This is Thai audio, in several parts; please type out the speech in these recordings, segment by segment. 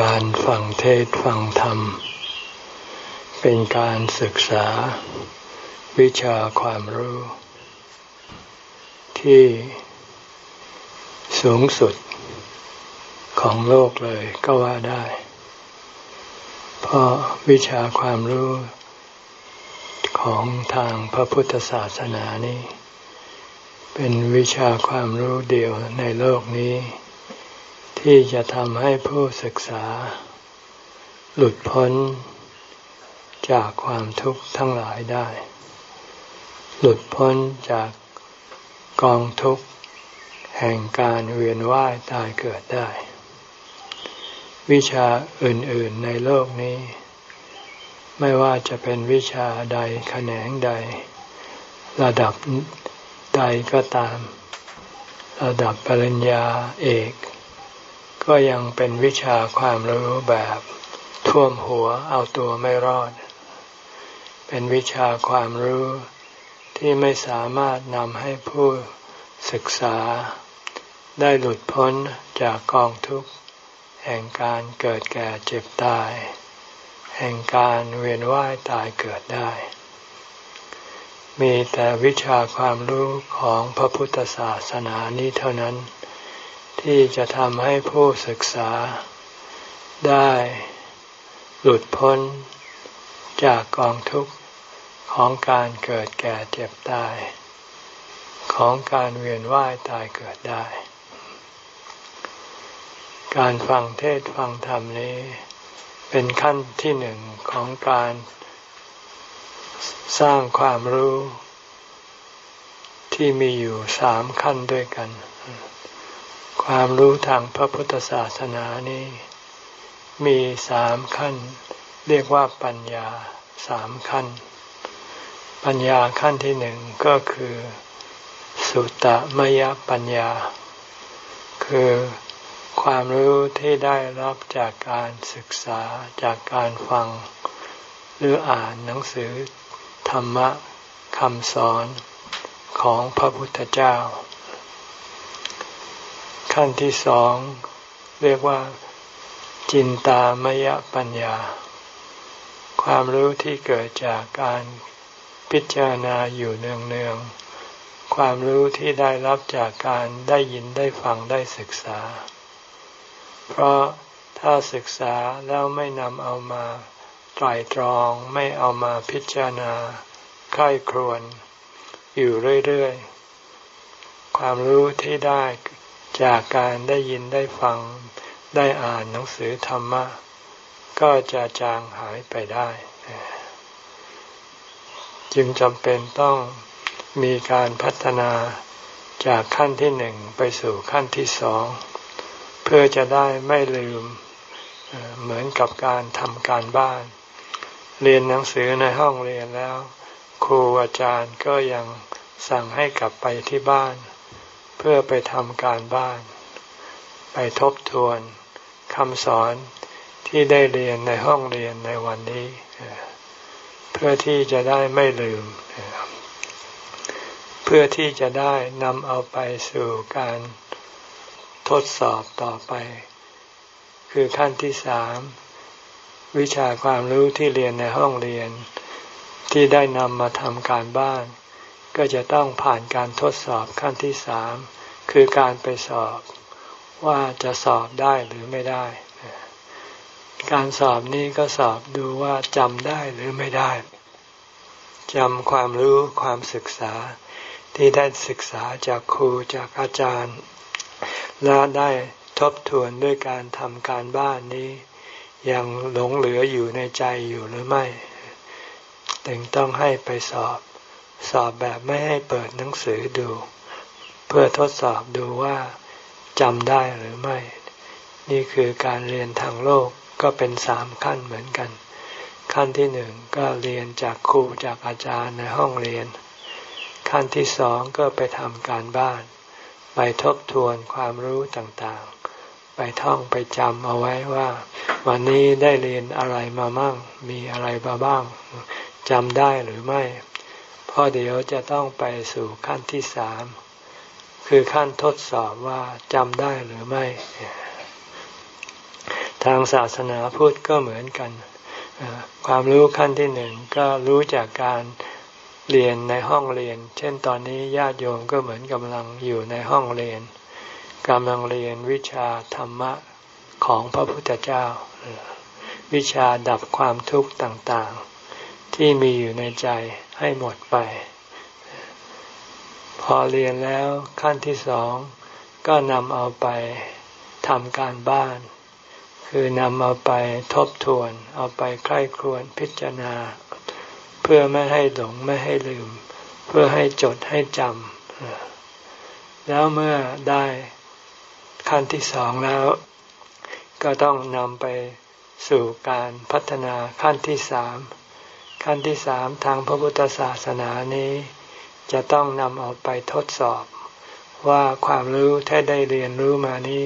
การฟังเทศฟังธรรม เป็นการศึกษา วิชาความรู้ ที่สูงสุดของโลกเลยก็ว่าได้ เพราะวิชาความรู้ของทางพระพุทธศาสนานี้ เป็นวิชาความรู้เดียวในโลกนี้ ที่จะทำให้ผู้ศึกษา หลุดพ้น จากความทุกข์ทั้งหลายได้ หลุดพ้นจากกองทุกข์แห่งการเวียนว่ายตายเกิดได้ วิชาอื่น ๆในโลกนี้ ไม่ว่าจะเป็นวิชาใดแขนงใด ระดับใดก็ตาม ระดับปริญญาเอก ก็ยังเป็นวิชาความรู้แบบท่วมหัวเอาตัวไม่รอด เป็นวิชาความรู้ที่ไม่สามารถนำให้ผู้ศึกษา ได้หลุดพ้นจากกองทุกข์ แห่งการเกิดแก่เจ็บตาย แห่งการเวียนว่ายตายเกิดได้ มีแต่วิชาความรู้ของพระพุทธศาสนานี้เท่านั้น ที่จะทำให้ผู้ศึกษา ได้หลุดพ้นจากกองทุกข์ของการเกิดแก่เจ็บตาย ของการเวียนว่ายตายเกิดได้ การฟังเทศฟังธรรมนี้ เป็นขั้นที่หนึ่งของการสร้างความรู้ ที่มีอยู่สามขั้นด้วยกัน ความรู้ทางพระพุทธศาสนานี้ มีสามขั้น เรียกว่าปัญญาสามขั้น ปัญญาขั้นที่หนึ่งก็คือ สุตตมยปัญญา คือความรู้ที่ได้รับจากการศึกษาจากการฟัง หรืออ่านหนังสือธรรมะคำสอนของพระพุทธเจ้า ขั้นที่สอง เรียกว่า จินตามยปัญญา ความรู้ที่เกิดจากการพิจารณาอยู่เนืองๆความรู้ที่ได้รับจากการได้ยินได้ฟังได้ศึกษา เพราะถ้าศึกษาแล้วไม่นำเอามาไตรตรองไม่เอามาพิจารณาค่ายครวน อยู่เรื่อยๆ ความรู้ที่ได้ จากการได้ยินได้ฟังได้อ่านหนังสือธรรมะ ก็จะจางหายไปได้ จึงจำเป็นต้องมีการพัฒนาจากขั้นที่หนึ่งไปสู่ขั้นที่สอง เพื่อจะได้ไม่ลืมเหมือนกับการทำการบ้าน เรียนหนังสือในห้องเรียนแล้ว ครูอาจารย์ก็ยังสั่งให้กลับไปที่บ้าน พื่อไปทำการบ้าน ไปทบทวนคำสอนที่ได้เรียนในห้องเรียนในวันนี้ เพื่อที่จะได้ไม่ลืม เพื่อที่จะได้นำเอาไปสู่การทดสอบต่อไป คือขั้นที่สามวิชาความรู้ที่เรียนในห้องเรียน ที่ได้นำมาทำการบ้าน ก็จะต้องผ่านการทดสอบขั้นที่สามคือการไปสอบว่าจะสอบได้หรือไม่ได้ การสอบนี้ก็สอบดูว่าจำได้หรือไม่ได้จำความรู้ความศึกษาที่ได้ศึกษาจากครูจากอาจารย์ และได้ทบทวนด้วยการทำการบ้านนี้ ยังหลงเหลืออยู่ในใจอยู่หรือไม่ ถึงต้องให้ไปสอบ สอบแบบไม่ให้เปิดหนังสือดู เพื่อทดสอบดูว่าจำได้หรือไม่ นี่คือการเรียนทางโลกก็เป็นสามขั้นเหมือนกัน ขั้นที่หนึ่งก็เรียนจากครูจากอาจารย์ในห้องเรียน ขั้นที่สองก็ไปทำการบ้าน ไปทบทวนความรู้ต่างๆ ไปท่องไปจำเอาไว้ว่า วันนี้ได้เรียนอะไรมามั่ง มีอะไรมาบ้างจำได้หรือไม่ เพราะเดี๋ยวจะต้องไปสู่ขั้นที่สามคือขั้นทดสอบว่าจำได้หรือไม่ ทางศาสนาพุทธก็เหมือนกัน ความรู้ขั้นที่หนึ่งก็รู้จากการเรียนในห้องเรียน เช่นตอนนี้ญาติโยมก็เหมือนกำลังอยู่ในห้องเรียนกำลังเรียนวิชาธรรมะของพระพุทธเจ้า วิชาดับความทุกข์ต่างๆ ที่มีอยู่ในใจให้หมดไป พอเรียนแล้วขั้นที่สองก็นำเอาไปทำการบ้าน คือนำเอาไปทบทวน เอาไปใคร่ครวญพิจารณา เพื่อไม่ให้หลงไม่ให้ลืม เพื่อให้จดให้จำแล้วเมื่อได้ขั้นที่สองแล้ว ก็ต้องนำไปสู่การพัฒนาขั้นที่สาม ขั้นที่สามทางพระพุทธศาสนานี้ จะต้องนำเอาไปทดสอบ ว่าความรู้ที่ได้เรียนรู้มานี้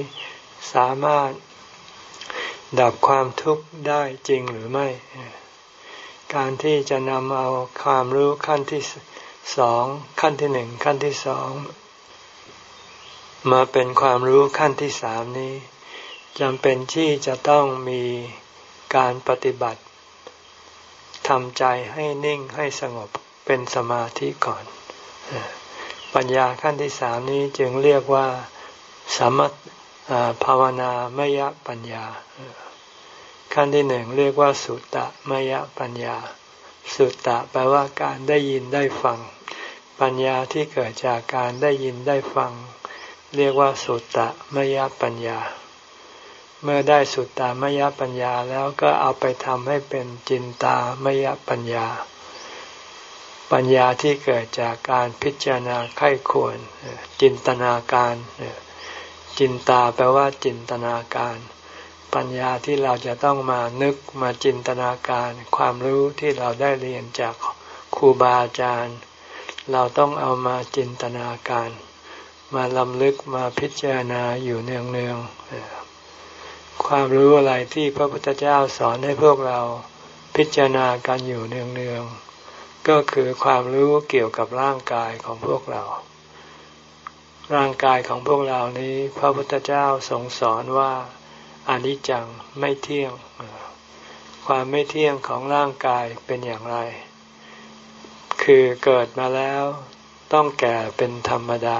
สามารถดับความทุกข์ได้จริงหรือไม่ การที่จะนำเอาความรู้ขั้นที่สองขั้นที่หนึ่งขั้นที่สองมาเป็นความรู้ขั้นที่สามนี้จำเป็นที่จะต้องมีการปฏิบัติ ทำใจให้นิ่งให้สงบเป็นสมาธิก่อน ปัญญาขั้นที่สามนี้จึงเรียกว่าสมัตภาวนามยปัญญา ขั้นที่หนึ่งเรียกว่าสุตตะมยปัญญา สุตตะแปลว่าการได้ยินได้ฟัง ปัญญาที่เกิดจากการได้ยินได้ฟัง เรียกว่าสุตตะมยปัญญา เมื่อได้สุตตามยปัญญาแล้วก็เอาไปทำให้เป็นจินตามยปัญญา ปัญญาที่เกิดจากการพิจารณาไข้ควร จินตนาการ จินตาแปลว่าจินตนาการ ปัญญาที่เราจะต้องมานึกมาจินตนาการ ความรู้ที่เราได้เรียนจากครูบาอาจารย์ เราต้องเอามาจินตนาการ มาลำลึกมาพิจารณาอยู่เนืองๆ ความรู้อะไรที่พระพุทธเจ้าสอนให้พวกเราพิจารณากันอยู่เนืองๆก็คือความรู้เกี่ยวกับร่างกายของพวกเรา ร่างกายของพวกเรานี้ พระพุทธเจ้าทรงสอนว่าอนิจจังไม่เที่ยง ความไม่เที่ยงของร่างกายเป็นอย่างไร คือเกิดมาแล้วต้องแก่เป็นธรรมดา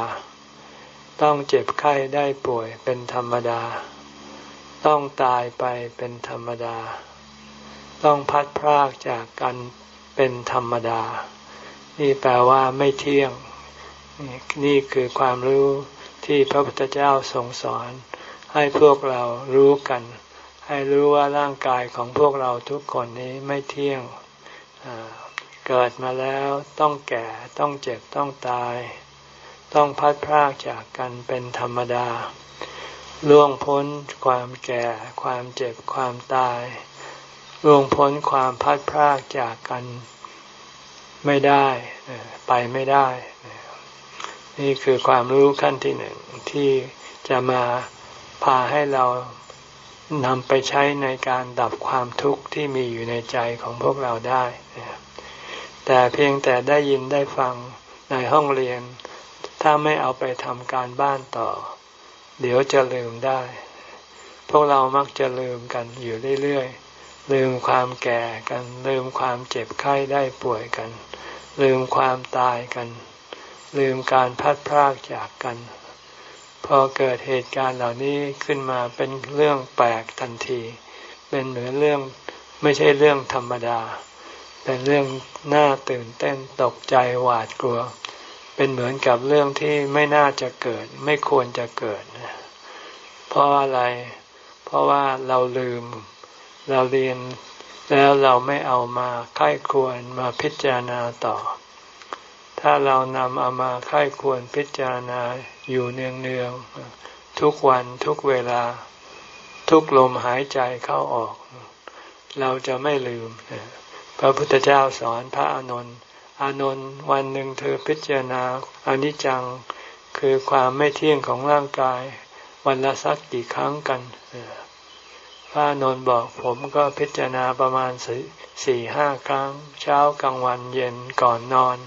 ต้องเจ็บไข้ได้ป่วยเป็นธรรมดา ต้องตายไปเป็นธรรมดา ต้องพัดพรากจากกันเป็นธรรมดา นี่แปลว่าไม่เที่ยง นี่คือความรู้ที่พระพุทธเจ้าทรงสอน ให้พวกเรารู้กัน ให้รู้ว่าร่างกายของพวกเราทุกคนนี้ไม่เที่ยง เกิดมาแล้วต้องแก่ต้องเจ็บต้องตาย ต้องพัดพรากจากกันเป็นธรรมดา ล่วงพ้นความแก่ ความเจ็บความตาย ล่วงพ้นความพัดพรากจากกันไม่ได้ไปไม่ได้ นี่คือความรู้ขั้นที่หนึ่งที่จะมาพาให้เรานำไปใช้ในการดับความทุกข์ที่มีอยู่ในใจของพวกเราได้ แต่เพียงแต่ได้ยินได้ฟังในห้องเรียน ถ้าไม่เอาไปทำการบ้านต่อ เดี๋ยวจะลืมได้ พวกเรามักจะลืมกันอยู่เรื่อยๆ ลืมความแก่กัน ลืมความเจ็บไข้ได้ป่วยกัน ลืมความตายกัน ลืมการพัดพรากจากกัน พอเกิดเหตุการณ์เหล่านี้ขึ้นมาเป็นเรื่องแปลกทันที เป็นเหมือนเรื่องไม่ใช่เรื่องธรรมดา เป็นเรื่องน่าตื่นเต้นตกใจหวาดกลัว เป็นเหมือนกับเรื่องที่ไม่น่าจะเกิด ไม่ควรจะเกิด เพราะอะไร เพราะว่าเราลืม เราเรียนแล้วเราไม่เอามาค่ายควรมาพิจารณาต่อ ถ้าเรานำเอามาค่ายควรพิจารณาอยู่เนืองๆทุกวันทุกเวลา ทุกลมหายใจเข้าออก เราจะไม่ลืม พระพุทธเจ้าสอนพระอานนท์ อานนท์วันหนึ่งเธอพิจารณาอนิจจัง คือความไม่เที่ยงของร่างกาย วันละสักกี่ครั้งกันพระนนท์บอกผมก็พิจารณาประมาณสี่ห้าครั้ง เช้ากลางวันเย็นก่อนนอน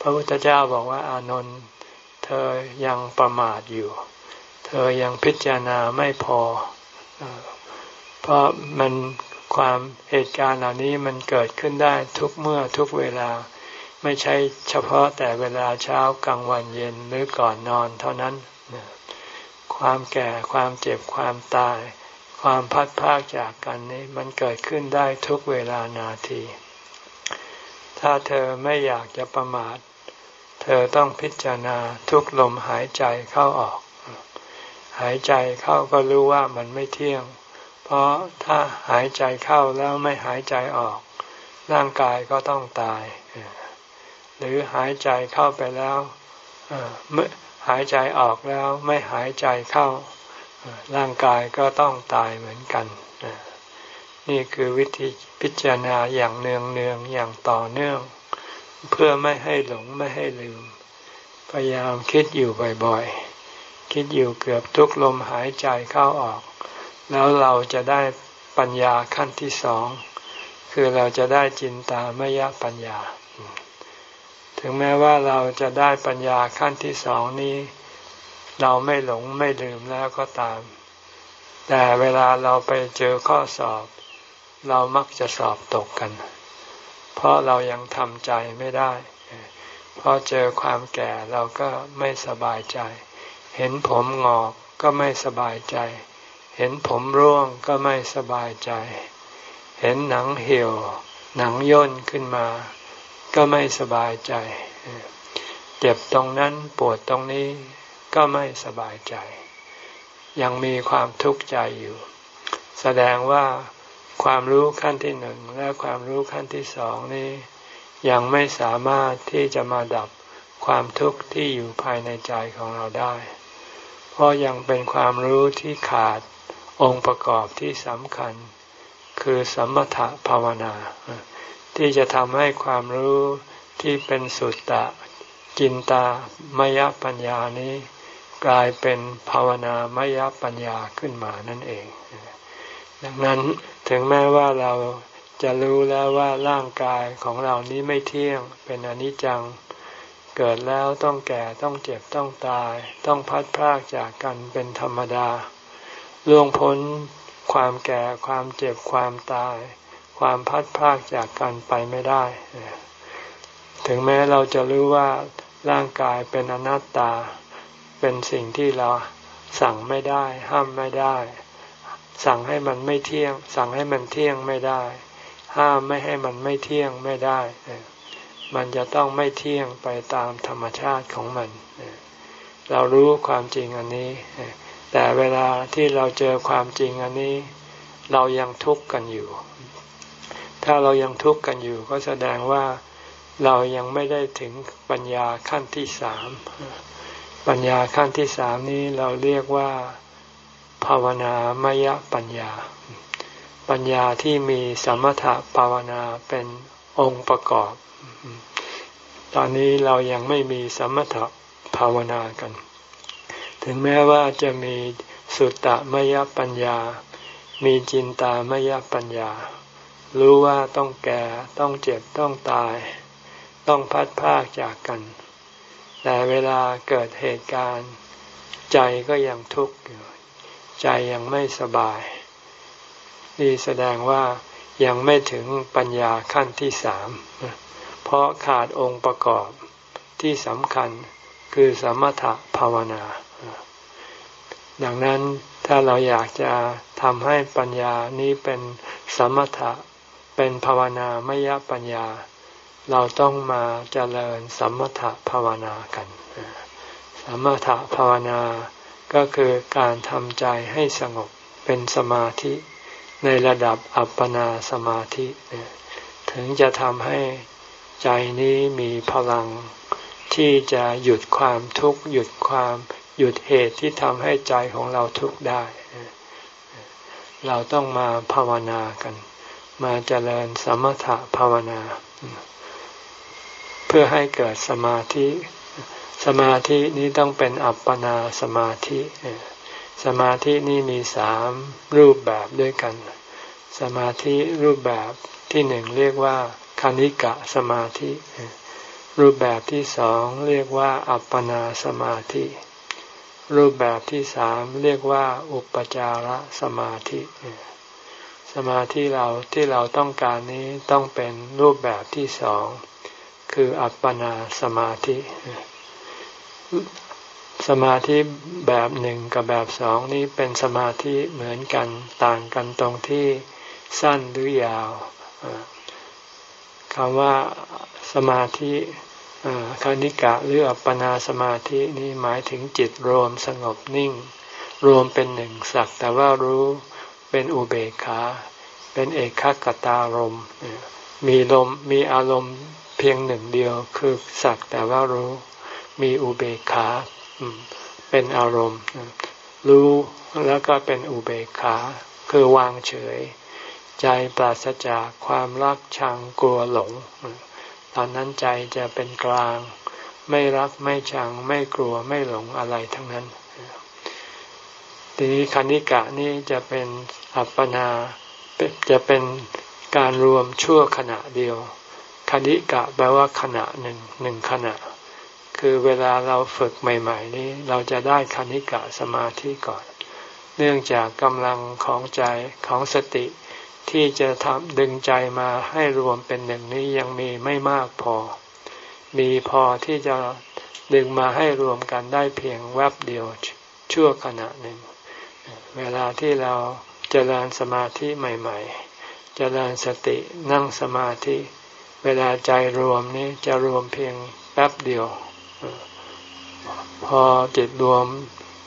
พระพุทธเจ้าบอกว่าอานนท์เธอยังประมาทอยู่ เธอยังพิจารณาไม่พอเพราะมัน ความเหตุการณ์เหล่านี้มันเกิดขึ้นได้ทุกเมื่อทุกเวลา ไม่ใช่เฉพาะแต่เวลาเช้ากลางวันเย็นหรือก่อนนอนเท่านั้น ความแก่ความเจ็บความตาย ความพัดพากจากกันนี้มันเกิดขึ้นได้ทุกเวลานาที ถ้าเธอไม่อยากจะประมาท เธอต้องพิจารณาทุกลมหายใจเข้าออก หายใจเข้าก็รู้ว่ามันไม่เที่ยง ราะถ้าหายใจเข้าแล้วไม่หายใจออก ร่างกายก็ต้องตาย หรือหายใจเข้าไปแล้วเมื่อหายใจออกแล้วไม่หายใจเข้า ร่างกายก็ต้องตายเหมือนกัน นี่คือวิธีพิจารณาอย่างเนืองเนืองอย่างต่อเนื่อง เพื่อไม่ให้หลงไม่ให้ลืม พยายามคิดอยู่บ่อยๆ คิดอยู่เกือบทุกลมหายใจเข้าออก แล้วเราจะได้ปัญญาขั้นที่สอง คือเราจะได้จินตามยปัญญา ถึงแม้ว่าเราจะได้ปัญญาขั้นที่สองนี้ เราไม่หลงไม่ลืมแล้วก็ตาม แต่เวลาเราไปเจอข้อสอบ เรามักจะสอบตกกัน เพราะเรายังทำใจไม่ได้เพราะเจอความแก่เราก็ไม่สบายใจ เห็นผมงอกก็ไม่สบายใจ ห็นผมร่วงก็ไม่สบายใจ เห็นหนังเหี่ยว หนังย่นขึ้นมา ก็ไม่สบายใจ เจ็บตรงนั้นปวดตรงนี้ก็ไม่สบายใจ ยังมีความทุกข์ใจอยู่ แสดงว่าความรู้ขั้นที่หนึ่งและความรู้ขั้นที่สองนี้ ยังไม่สามารถที่จะมาดับความทุกข์ที่อยู่ภายในใจของเราได้ เพราะยังเป็นความรู้ที่ขาด องค์ประกอบที่สำคัญ คือสมถะภาวนา ที่จะทำให้ความรู้ที่เป็นสุตตะจินตามยปัญญานี้ กลายเป็นภาวนามยปัญญาขึ้นมานั่นเอง ดังนั้นถึงแม้ว่าเราจะรู้แล้วว่าร่างกายของเรานี้ไม่เที่ยงเป็นอนิจจัง เกิดแล้วต้องแก่ต้องเจ็บต้องตาย ต้องพัดพรากจากกันเป็นธรรมดา ล่วงพ้นความแก่ความเจ็บความตาย ความพัดพากจากกันไปไม่ได้ ถึงแม้เราจะรู้ว่าร่างกายเป็นอนัตตา เป็นสิ่งที่เราสั่งไม่ได้ ห้ามไม่ได้ สั่งให้มันไม่เที่ยง สั่งให้มันเที่ยงไม่ได้ ห้ามไม่ให้มันไม่เที่ยงไม่ได้ มันจะต้องไม่เที่ยงไปตามธรรมชาติของมัน เรารู้ความจริงอันนี้ แต่เวลาที่เราเจอความจริงอันนี้ เรายังทุกข์กันอยู่ ถ้าเรายังทุกข์กันอยู่ ก็แสดงว่าเรายังไม่ได้ถึงปัญญาขั้นที่สามปัญญาขั้นที่สามนี้เราเรียกว่าภาวนามยปัญญา ปัญญาที่มีสมถะภาวนาเป็นองค์ประกอบ ตอนนี้เรายังไม่มีสมถะภาวนากัน ถึงแม้ว่าจะมีสุตตมยปัญญา มีจินตามยปัญญา รู้ว่าต้องแก่ ต้องเจ็บ ต้องตาย ต้องพัดพากจากกัน แต่เวลาเกิดเหตุการณ์ ใจก็ยังทุกข์อยู่ ใจยังไม่สบาย นี่แสดงว่ายังไม่ถึงปัญญาขั้นที่สาม เพราะขาดองค์ประกอบที่สำคัญคือสมถะภาวนา ดังนั้นถ้าเราอยากจะทำให้ปัญญานี้เป็นสมถะ เป็นภาวนามยปัญญา เราต้องมาเจริญสมถะภาวนากัน สมถะภาวนาก็คือการทำใจให้สงบเป็นสมาธิในระดับอัปปนาสมาธิ ถึงจะทำให้ใจนี้มีพลังที่จะหยุดความทุกข์หยุดความ หยุดเหตุที่ทำให้ใจของเราทุกข์ได้ เราต้องมาภาวนากัน มาเจริญสมถะภาวนา เพื่อให้เกิดสมาธิ สมาธินี้ต้องเป็นอัปปนาสมาธิสมาธินี้มีสามรูปแบบด้วยกัน สมาธิรูปแบบที่หนึ่งเรียกว่าคณิกะสมาธิ รูปแบบที่สองเรียกว่าอัปปนาสมาธิ รูปแบบที่สามเรียกว่า อุปจารสมาธิ สมาธิเราที่เราต้องการนี้ต้องเป็นรูปแบบที่สอง คืออัปปนาสมาธิ สมาธิแบบหนึ่งกับแบบสองนี้เป็นสมาธิเหมือนกันต่างกันตรงที่สั้นหรือยาวคำว่าสมาธิ คณิกะหรืออัปปนาสมาธินี้หมายถึงจิตรวมสงบนิ่ง รวมเป็นหนึ่งสักแต่ว่ารู้เป็นอุเบกขา เป็นเอกขตารมมีลมมีอารมณ์เพียงหนึ่งเดียวคือสักแต่ว่ารู้ มีอุเบกขาเป็นอารมณ์ รู้แล้วก็เป็นอุเบกขา คือวางเฉย ใจปราศจากความรักชังกลัวหลง ตอนนั้นใจจะเป็นกลาง ไม่รักไม่ชัง ไม่กลัวไม่หลงอะไรทั้งนั้น ทีนี้คณิกะนี่จะเป็นอัปปนาจะเป็นการรวมชั่วขณะเดียว คณิกะแปลว่าขณะหนึ่งหนึ่งขณะ คือเวลาเราฝึกใหม่ ๆ นี้เราจะได้คณิกะสมาธิก่อน เนื่องจากกำลังของใจของสติ ที่จะทำดึงใจมาให้รวมเป็นหนึ่งนี้ยังมีไม่มากพอ มีพอที่จะดึงมาให้รวมกันได้เพียงแวบเดียวชั่วขณะหนึ่ง เวลาที่เราจเจริญสมาธิใหม่ๆจเจริญสตินั่งสมาธิ เวลาใจรวมนี้จะรวมเพียงแป๊บเดียว พอจิตรวม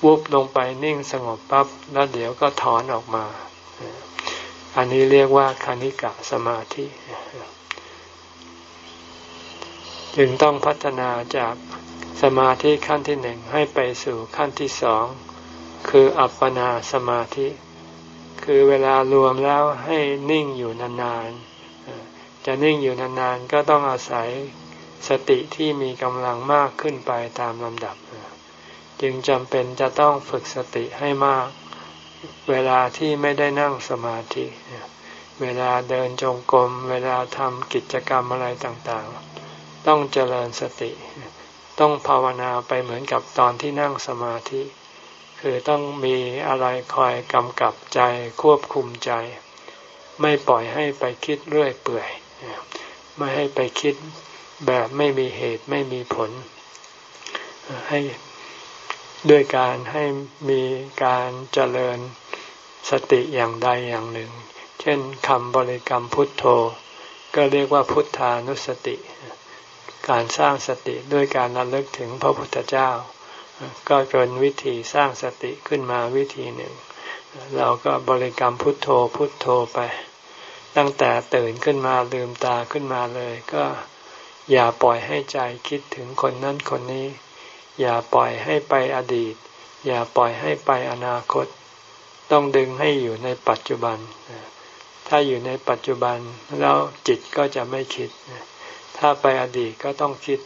วุบลงไปนิ่งสงบปั๊บแล้วเดี๋ยวก็ถอนออกมา อันนี้เรียกว่าคณิกะสมาธิ จึงต้องพัฒนาจากสมาธิขั้นที่หนึ่งให้ไปสู่ขั้นที่สอง คืออัปปนาสมาธิ คือเวลารวมแล้วให้นิ่งอยู่นานๆ จะนิ่งอยู่นานๆ ก็ต้องอาศัยสติที่มีกำลังมากขึ้นไปตามลำดับ จึงจำเป็นจะต้องฝึกสติให้มาก เวลาที่ไม่ได้นั่งสมาธิ เวลาเดินจงกรม เวลาทำกิจกรรมอะไรต่างๆ ต้องเจริญสติ ต้องภาวนาไปเหมือนกับตอนที่นั่งสมาธิ คือต้องมีอะไรคอยกำกับใจควบคุมใจ ไม่ปล่อยให้ไปคิดเรื่อยเปื่อย ไม่ให้ไปคิดแบบไม่มีเหตุไม่มีผล ให้ ด้วยการให้มีการเจริญสติอย่างใดอย่างหนึ่ง เช่นคำบริกรรมพุทโธ ก็เรียกว่าพุทธานุสติ การสร้างสติด้วยการระลึกถึงพระพุทธเจ้า ก็เป็นวิธีสร้างสติขึ้นมาวิธีหนึ่ง เราก็บริกรรมพุทโธพุทโธไป ตั้งแต่ตื่นขึ้นมาลืมตาขึ้นมาเลย ก็อย่าปล่อยให้ใจคิดถึงคนนั้นคนนี้ อย่าปล่อยให้ไปอดีต อย่าปล่อยให้ไปอนาคต ต้องดึงให้อยู่ในปัจจุบัน ถ้าอยู่ในปัจจุบันแล้วจิตก็จะไม่คิด ถ้าไปอดีตก็ต้องคิด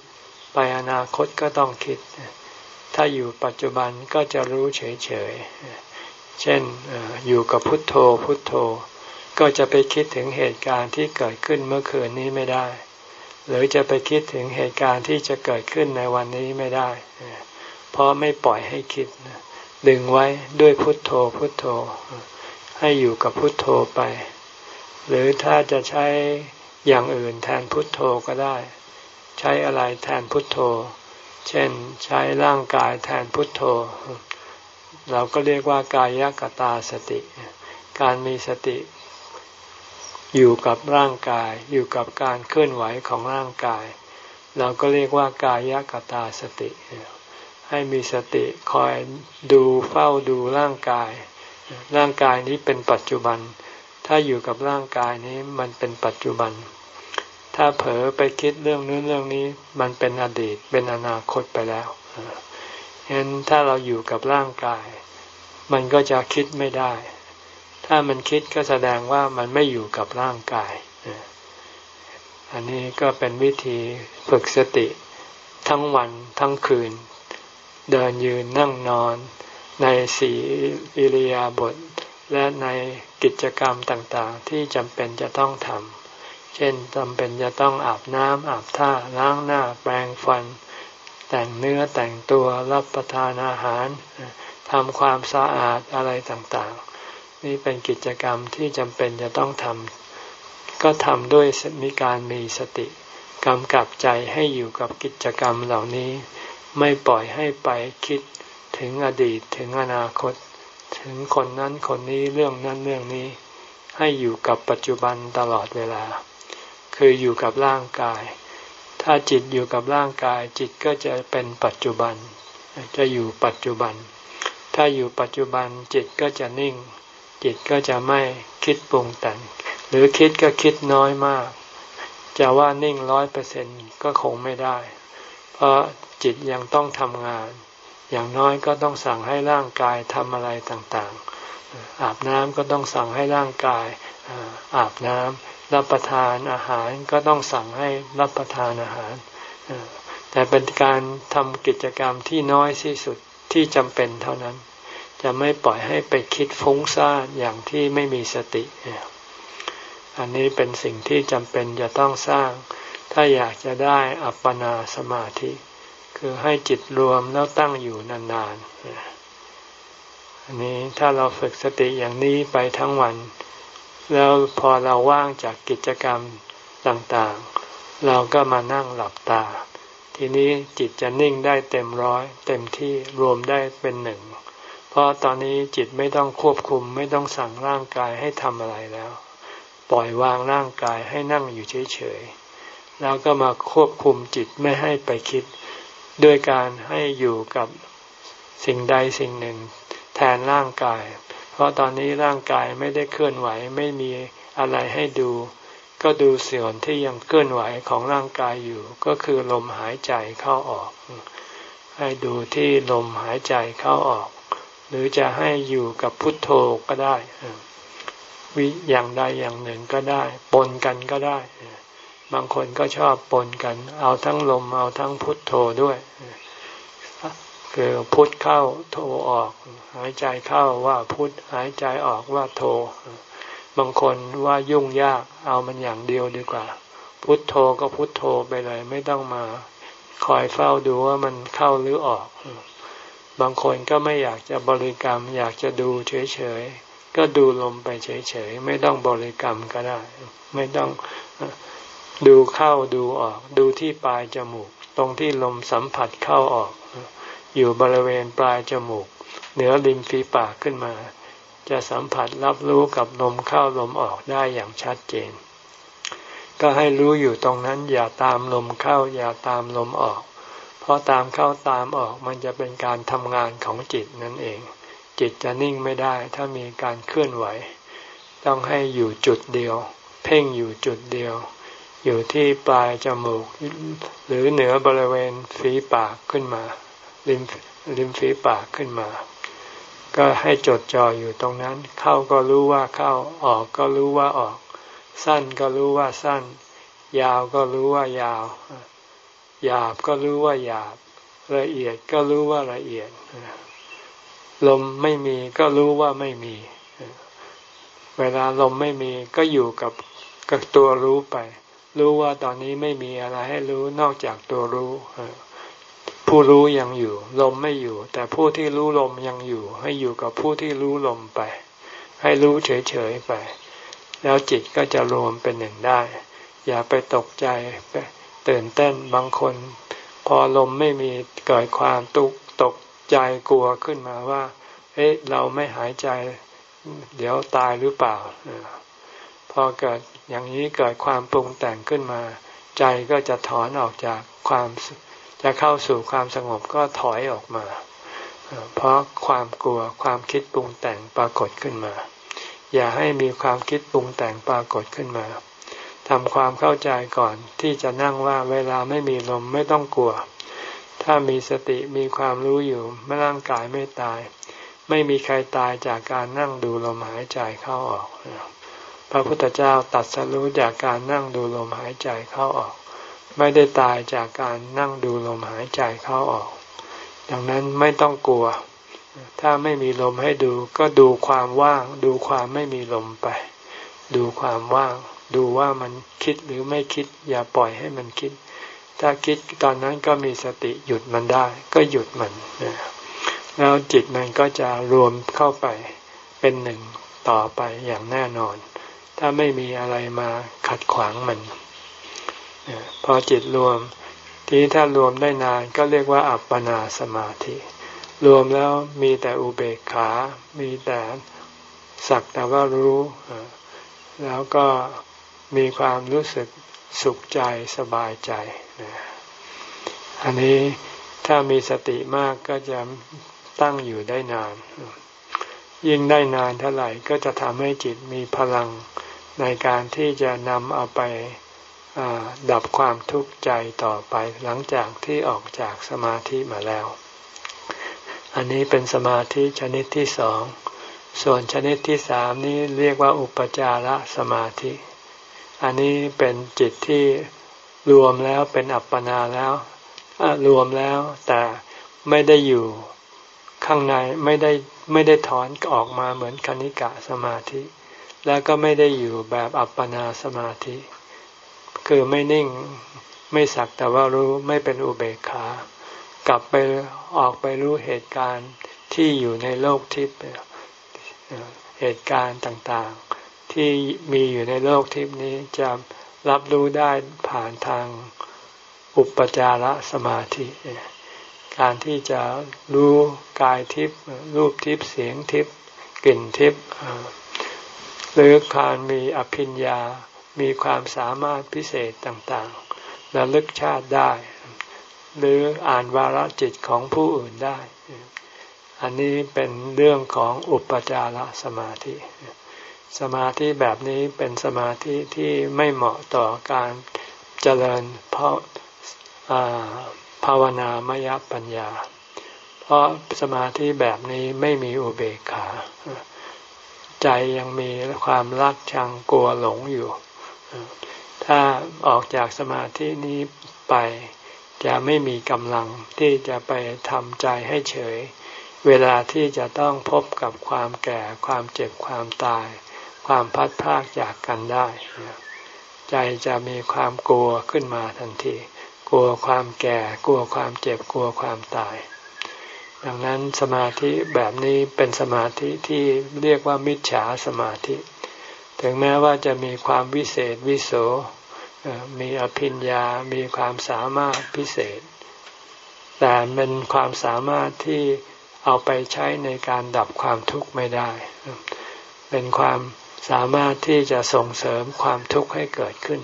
ไปอนาคตก็ต้องคิด ถ้าอยู่ปัจจุบันก็จะรู้เฉยๆ เช่นอยู่กับพุทโธพุทโธ ก็จะไปคิดถึงเหตุการณ์ที่เกิดขึ้นเมื่อคืนนี้ไม่ได้ หรือจะไปคิดถึงเหตุการณ์ที่จะเกิดขึ้นในวันนี้ไม่ได้ เพราะไม่ปล่อยให้คิด ดึงไว้ด้วยพุทโธพุทโธ ให้อยู่กับพุทโธไป หรือถ้าจะใช้อย่างอื่นแทนพุทโธก็ได้ ใช้อะไรแทนพุทโธ เช่นใช้ร่างกายแทนพุทโธ เราก็เรียกว่ากายกตาสติ การมีสติ อยู่กับร่างกาย อยู่กับการเคลื่อนไหวของร่างกาย เราก็เรียกว่ากายกตาสติ ให้มีสติคอยดูเฝ้าดูร่างกาย ร่างกายนี้เป็นปัจจุบัน ถ้าอยู่กับร่างกายนี้มันเป็นปัจจุบัน ถ้าเผลอไปคิดเรื่องนู้นเรื่องนี้ มันเป็นอดีตเป็นอนาคตไปแล้วฉะนั้นถ้าเราอยู่กับร่างกาย มันก็จะคิดไม่ได้ ถ้ามันคิดก็แสดงว่ามันไม่อยู่กับร่างกาย อันนี้ก็เป็นวิธีฝึกสติทั้งวันทั้งคืน เดินยืนนั่งนอน ในสีอิริยาบถและในกิจกรรมต่างๆ ที่จำเป็นจะต้องทำ เช่นจำเป็นจะต้องอาบน้ำอาบท่าล้างหน้าแปรงฟัน แต่งเนื้อแต่งตัวรับประทานอาหารทำความสะอาดอะไรต่างๆ นี่เป็นกิจกรรมที่จำเป็นจะต้องทำก็ทำด้วยมีการมีสติกำกับใจให้อยู่กับกิจกรรมเหล่านี้ ไม่ปล่อยให้ไปคิดถึงอดีตถึงอนาคต ถึงคนนั้นคนนี้เรื่องนั้นเรื่องนี้ ให้อยู่กับปัจจุบันตลอดเวลา คืออยู่กับร่างกาย ถ้าจิตอยู่กับร่างกาย จิตก็จะเป็นปัจจุบัน จะอยู่ปัจจุบัน ถ้าอยู่ปัจจุบันจิตก็จะนิ่ง จิตก็จะไม่คิดปรุงแต่ง หรือคิดก็คิดน้อยมาก จะว่านิ่งร้อยเปอร์เซ็นก็คงไม่ได้ เพราะจิตยังต้องทำงาน อย่างน้อยก็ต้องสั่งให้ร่างกายทำอะไรต่างๆ อาบน้ำก็ต้องสั่งให้ร่างกายอาบน้ำรับประทานอาหารก็ต้องสั่งให้รับประทานอาหาร แต่เป็นการทำกิจกรรมที่น้อยที่สุดที่จำเป็นเท่านั้น จะไม่ปล่อยให้ไปคิดฟุ้งซ่านอย่างที่ไม่มีสติ อันนี้เป็นสิ่งที่จำเป็นจะต้องสร้าง ถ้าอยากจะได้อัปปนาสมาธิ คือให้จิตรวมแล้วตั้งอยู่นานๆ อันนี้ถ้าเราฝึกสติอย่างนี้ไปทั้งวัน แล้วพอเราว่างจากกิจกรรมต่างๆ เราก็มานั่งหลับตา ทีนี้จิตจะนิ่งได้เต็มร้อย เต็มที่รวมได้เป็นหนึ่ง เพราะตอนนี้จิตไม่ต้องควบคุมไม่ต้องสั่งร่างกายให้ทำอะไรแล้ว ปล่อยวางร่างกายให้นั่งอยู่เฉยๆแล้วก็มาควบคุมจิตไม่ให้ไปคิด ด้วยการให้อยู่กับสิ่งใดสิ่งหนึ่ง แทนร่างกาย เพราะตอนนี้ร่างกายไม่ได้เคลื่อนไหวไม่มีอะไรให้ดู ก็ดูส่วนที่ยังเคลื่อนไหวของร่างกายอยู่ ก็คือลมหายใจเข้าออก ให้ดูที่ลมหายใจเข้าออก หรือจะให้อยู่กับพุทโธก็ได้วิอย่างใดอย่างหนึ่งก็ได้ ปนกันก็ได้ บางคนก็ชอบปนกัน เอาทั้งลมเอาทั้งพุทโธด้วยคือพุทเข้าโธออก หายใจเข้าว่าพุทหายใจออกว่าโธบางคนว่ายุ่งยากเอามันอย่างเดียวดีกว่า พุทโธก็พุทโธไปเลย ไม่ต้องมา คอยเฝ้าดูว่ามันเข้าหรือออก บางคนก็ไม่อยากจะบริกรรม อยากจะดูเฉยๆ ก็ดูลมไปเฉยๆ ไม่ต้องบริกรรมก็ได้ ไม่ต้องดูเข้าดูออก ดูที่ปลายจมูก ตรงที่ลมสัมผัสเข้าออก อยู่บริเวณปลายจมูก เหนือริมฝีปากขึ้นมา จะสัมผัสรับรู้กับลมเข้าลมออกได้อย่างชัดเจน ก็ให้รู้อยู่ตรงนั้นอย่าตามลมเข้าอย่าตามลมออก เพราะตามเข้าตามออกมันจะเป็นการทำงานของจิตนั่นเอง จิตจะนิ่งไม่ได้ถ้ามีการเคลื่อนไหว ต้องให้อยู่จุดเดียว เพ่งอยู่จุดเดียว อยู่ที่ปลายจมูก หรือเหนือบริเวณฝีปากขึ้นมาริมริมฝีปากขึ้นมา ก็ให้จดจ่ออยู่ตรงนั้น เข้าก็รู้ว่าเข้าออกก็รู้ว่าออก สั้นก็รู้ว่าสั้น ยาวก็รู้ว่ายาว หยาบก็รู้ว่าหยาบ ละเอียดก็รู้ว่าละเอียด ลมไม่มีก็รู้ว่าไม่มี เวลาลมไม่มีก็อยู่กับกับตัวรู้ไป รู้ว่าตอนนี้ไม่มีอะไรให้รู้นอกจากตัวรู้ผู้รู้ยังอยู่ ลมไม่อยู่ แต่ผู้ที่รู้ลมยังอยู่ ให้อยู่กับผู้ที่รู้ลมไป ให้รู้เฉยๆไป แล้วจิตก็จะรวมเป็นหนึ่งได้ อย่าไปตกใจไป ตื่นเต้นบางคน พอลมไม่มีเกิดความตุกตกใจกลัวขึ้นมาว่า เอ๊ะ เราไม่หายใจ เดี๋ยวตายหรือเปล่า พอเกิดอย่างนี้เกิดความปรุงแต่งขึ้นมา ใจก็จะถอนออกจากความจะเข้าสู่ความสงบก็ถอยออกมา เพราะความกลัวความคิดปรุงแต่งปรากฏขึ้นมา อย่าให้มีความคิดปรุงแต่งปรากฏขึ้นมา ทำความเข้าใจก่อนที่จะนั่งว่าเวลาไม่มีลมไม่ต้องกลัว ถ้ามีสติมีความรู้อยู่ไม่ร่างกายไม่ตาย ไม่มีใครตายจากการนั่งดูลมหายใจเข้าออก พระพุทธเจ้าตัดสรู้จากการนั่งดูลมหายใจเข้าออก ไม่ได้ตายจากการนั่งดูลมหายใจเข้าออก ดังนั้นไม่ต้องกลัว ถ้าไม่มีลมให้ดูก็ดูความว่าง ดูความไม่มีลมไป ดูความว่าง ดูว่ามันคิดหรือไม่คิด อย่าปล่อยให้มันคิด ถ้าคิดตอนนั้นก็มีสติหยุดมันได้ ก็หยุดมันแล้วจิตมันก็จะรวมเข้าไปเป็นหนึ่งต่อไปอย่างแน่นอน ถ้าไม่มีอะไรมาขัดขวางมันพอจิตรวมทีถ้ารวมได้นานก็เรียกว่าอัปปนาสมาธิ รวมแล้วมีแต่อุเบกขา มีแต่สักแต่ว่ารู้ แล้วก็ มีความรู้สึกสุขใจสบายใจอันนี้ถ้ามีสติมากก็จะตั้งอยู่ได้นาน ยิ่งได้นานเท่าไหร่ก็จะทำให้จิตมีพลังในการที่จะนำเอาไปดับความทุกข์ใจต่อไปหลังจากที่ออกจากสมาธิมาแล้ว อันนี้เป็นสมาธิชนิดที่สอง ส่วนชนิดที่สามนี้เรียกว่าอุปจารสมาธิ อันนี้เป็นจิตที่รวมแล้วเป็นอัปปนาแล้วรวมแล้วแต่ไม่ได้อยู่ข้างในไม่ได้ไม่ได้ถอนออกมาเหมือนคณิกะสมาธิ แล้วก็ไม่ได้อยู่แบบอัปปนาสมาธิ คือไม่นิ่งไม่สักแต่ว่ารู้ไม่เป็นอุเบกขากลับไปออกไปรู้เหตุการณ์ที่อยู่ในโลกทิพย์เหตุการณ์ต่างๆ ที่มีอยู่ในโลกทิพย์นี้จะรับรู้ได้ผ่านทางอุปจารสมาธิ การที่จะรู้กายทิพย์รูปทิพย์เสียงทิพย์กลิ่นทิพย์หรือการมีอภิญญา มีความสามารถพิเศษต่างๆระลึกชาติได้ หรืออ่านวาระจิตของผู้อื่นได้ อันนี้เป็นเรื่องของอุปจารสมาธิ สมาธิแบบนี้เป็นสมาธิที่ไม่เหมาะต่อการเจริญเพราะภาวนามยปัญญา เพราะสมาธิแบบนี้ไม่มีอุเบกขา ใจยังมีความรักชังกลัวหลงอยู่ ถ้าออกจากสมาธินี้ไปจะไม่มีกำลังที่จะไปทำใจให้เฉย เวลาที่จะต้องพบกับความแก่ความเจ็บความตาย ความพัดพากจากกันได้ ใจจะมีความกลัวขึ้นมาทันที กลัวความแก่ กลัวความเจ็บ กลัวความตาย ดังนั้นสมาธิแบบนี้เป็นสมาธิที่เรียกว่ามิจฉาสมาธิ ถึงแม้ว่าจะมีความวิเศษวิโส มีอภิญญา มีความสามารถพิเศษ แต่เป็นความสามารถที่เอาไปใช้ในการดับความทุกข์ไม่ได้ เป็นความ สามารถที่จะส่งเสริมความทุกข์ให้เกิดขึ้น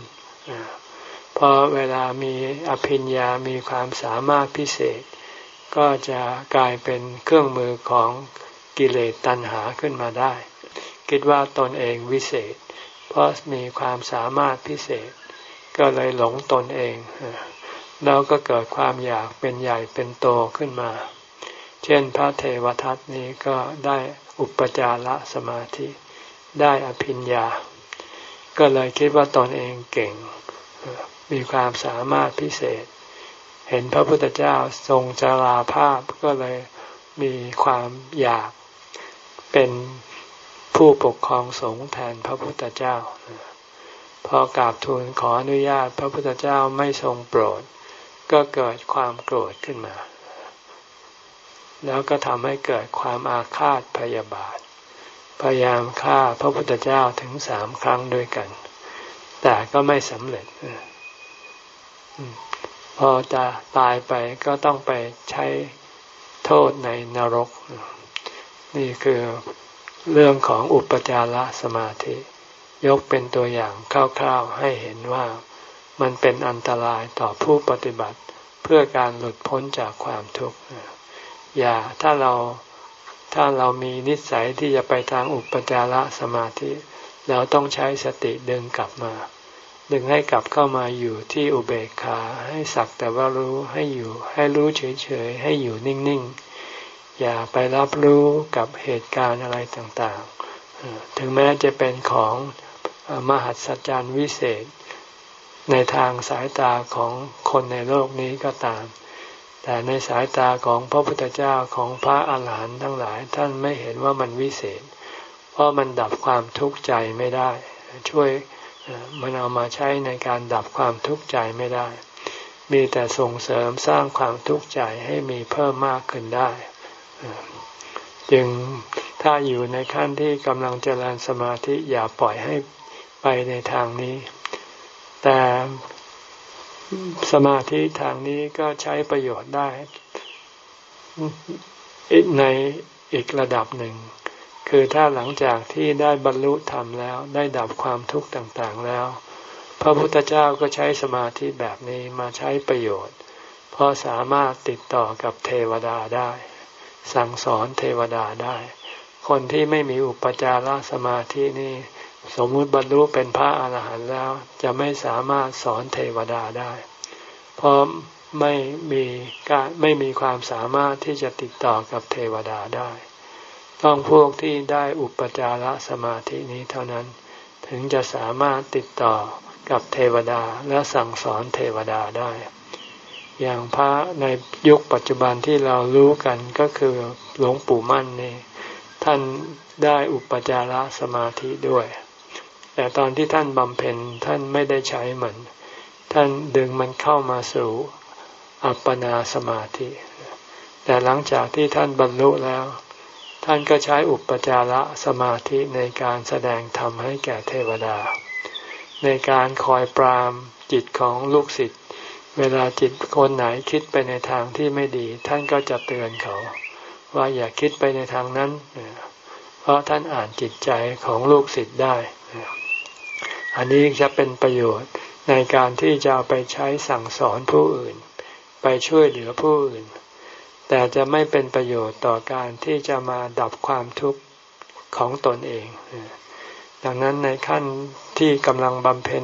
พราะเวลามีอภิญญา มีความสามารถพิเศษ ก็จะกลายเป็นเครื่องมือของกิเลสตัณหาขึ้นมาได้ คิดว่าตนเองวิเศษ เพราะมีความสามารถพิเศษ ก็เลยหลงตนเอง แล้วก็เกิดความอยากเป็นใหญ่เป็นโตขึ้นมา เช่นพระเทวทัตนี้ก็ได้อุปจารสมาธิ ได้อภิญญา ก็เลยคิดว่าตนเองเก่ง มีความสามารถพิเศษ เห็นพระพุทธเจ้าทรงจาราภาพก็เลยมีความอยากเป็นผู้ปกครองสงฆ์แทนพระพุทธเจ้า พอกราบทูลขออนุญาตพระพุทธเจ้าไม่ทรงโปรด ก็เกิดความโกรธขึ้นมา แล้วก็ทำให้เกิดความอาฆาตพยาบาท พยายามฆ่าพระพุทธเจ้าถึงสามครั้งด้วยกัน แต่ก็ไม่สำเร็จ พอจะตายไปก็ต้องไปใช้โทษในนรก นี่คือเรื่องของอุปจารสมาธิ ยกเป็นตัวอย่างคร่าวๆให้เห็นว่ามันเป็นอันตรายต่อผู้ปฏิบัติเพื่อการหลุดพ้นจากความทุกข์อย่าถ้าเรา ถ้าเรามีนิสัยที่จะไปทางอุปจารสมาธิ เราต้องใช้สติดึงกลับมา ดึงให้กลับเข้ามาอยู่ที่อุเบกขา ให้สักแต่ว่ารู้ให้อยู่ ให้รู้เฉยๆ ให้อยู่นิ่งๆ อย่าไปรับรู้กับเหตุการณ์อะไรต่างๆ ถึงแม้จะเป็นของมหัศจรรย์วิเศษ ในทางสายตาของคนในโลกนี้ก็ตาม แต่ในสายตาของพระพุทธเจ้าของพระอาหารหันต์ทั้งหลาย ท่านไม่เห็นว่ามันวิเศษ เพราะมันดับความทุกข์ใจไม่ได้ ช่วยมันเอามาใช้ในการดับความทุกข์ใจไม่ได้ มีแต่ส่งเสริมสร้างความทุกข์ใจให้มีเพิ่มมากขึ้นได้ จึงถ้าอยู่ในขั้นที่กำลังเจริญสมาธิอย่าปล่อยให้ไปในทางนี้ แต่ สมาธิทางนี้ก็ใช้ประโยชน์ได้ในอีกระดับหนึ่ง คือถ้าหลังจากที่ได้บรรลุธรรมแล้ว ได้ดับความทุกข์ต่างๆแล้ว พระพุทธเจ้าก็ใช้สมาธิแบบนี้มาใช้ประโยชน์ เพราะสามารถติดต่อกับเทวดาได้ สั่งสอนเทวดาได้ คนที่ไม่มีอุปจารสมาธินี่ สมมุติบรรลุเป็นพระอาหารหันต์แล้วจะไม่สามารถสอนเทวดาได้ เพราะไม่มีการไม่มีความสามารถที่จะติดต่อกับเทวดาได้ ต้องพวกที่ได้อุปจารสมาธินี้เท่านั้น ถึงจะสามารถติดต่อกับเทวดาและสั่งสอนเทวดาได้ อย่างพระในยุคปัจจุบันที่เรารู้กันก็คือหลวงปู่มั่นนี่ท่านได้อุปจารสมาธิด้วย แต่ตอนที่ท่านบำเพ็ญท่านไม่ได้ใช้มัน ท่านดึงมันเข้ามาสู่อัปปนาสมาธิ แต่หลังจากที่ท่านบรรลุแล้ว ท่านก็ใช้อุปจาระสมาธิในการแสดงธรรมให้แก่เทวดา ในการคอยปรามจิตของลูกศิษย์เวลาจิตคนไหนคิดไปในทางที่ไม่ดี ท่านก็จะเตือนเขา ว่าอย่าคิดไปในทางนั้น เพราะท่านอ่านจิตใจของลูกศิษย์ได้ อันนี้จะเป็นประโยชน์ในการที่จะเอาไปใช้สั่งสอนผู้อื่น ไปช่วยเหลือผู้อื่น แต่จะไม่เป็นประโยชน์ต่อการที่จะมาดับความทุกข์ของตนเอง ดังนั้นในขั้นที่กำลังบำเพ็ญ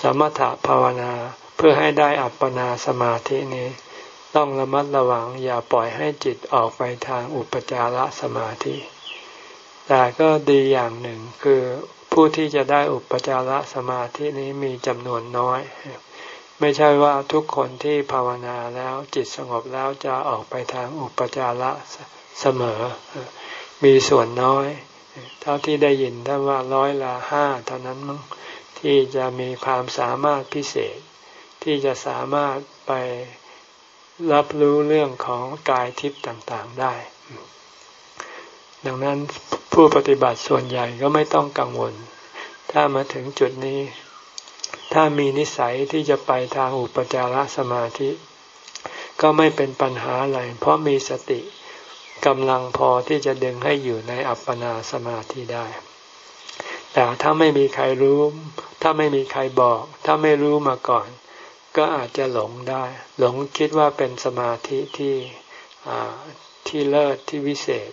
สมถะภาวนาเพื่อให้ได้อัปปนาสมาธินี้ ต้องระมัดระวังอย่าปล่อยให้จิตออกไปทางอุปจารสมาธิ แต่ก็ดีอย่างหนึ่งคือ ผู้ที่จะได้อุปจารสมาธินี้มีจำนวนน้อย ไม่ใช่ว่าทุกคนที่ภาวนาแล้วจิตสงบแล้วจะออกไปทางอุปจาระเสมอ มีส่วนน้อย เท่าที่ได้ยินท่านว่าร้อยละห้าเท่านั้นมั้งที่จะมีความสามารถพิเศษ ที่จะสามารถไปรับรู้เรื่องของกายทิพย์ต่างๆได้ ดังนั้นผู้ปฏิบัติส่วนใหญ่ก็ไม่ต้องกังวล ถ้ามาถึงจุดนี้ ถ้ามีนิสัยที่จะไปทางอุปจารสมาธิ ก็ไม่เป็นปัญหาอะไรเพราะมีสติกำลังพอที่จะดึงให้อยู่ในอัปปนาสมาธิได้ แต่ถ้าไม่มีใครรู้ ถ้าไม่มีใครบอก ถ้าไม่รู้มาก่อน ก็อาจจะหลงได้ หลงคิดว่าเป็นสมาธิที่ที่เลิศที่วิเศษ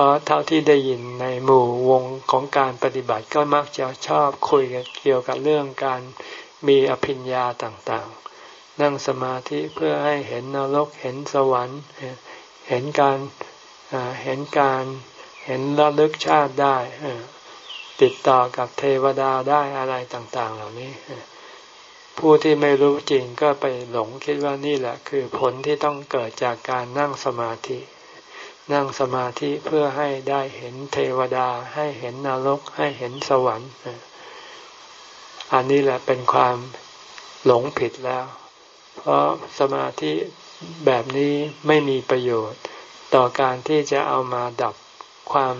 ราะเท่าที่ได้ยินในหมู่วงของการปฏิบัติก็มักจะชอบคุยกันเกี่ยวกับเรื่องการมีอภิญญาต่างๆ นั่งสมาธิเพื่อให้เห็นนรกเห็นสวรรค์ เห็นการเห็นการเห็นระลึกชาติได้ติดต่อกับเทวดาได้อะไรต่างๆ เหล่านี้ผู้ที่ไม่รู้จริงก็ไปหลงคิดว่านี่แหละ คือผลที่ต้องเกิดจากการนั่งสมาธิ นั่งสมาธิเพื่อให้ได้เห็นเทวดา ให้เห็นนรก ให้เห็นสวรรค์อันนี้แหละเป็นความหลงผิดแล้ว เพราะสมาธิแบบนี้ไม่มีประโยชน์ ต่อการที่จะเอามาดับความ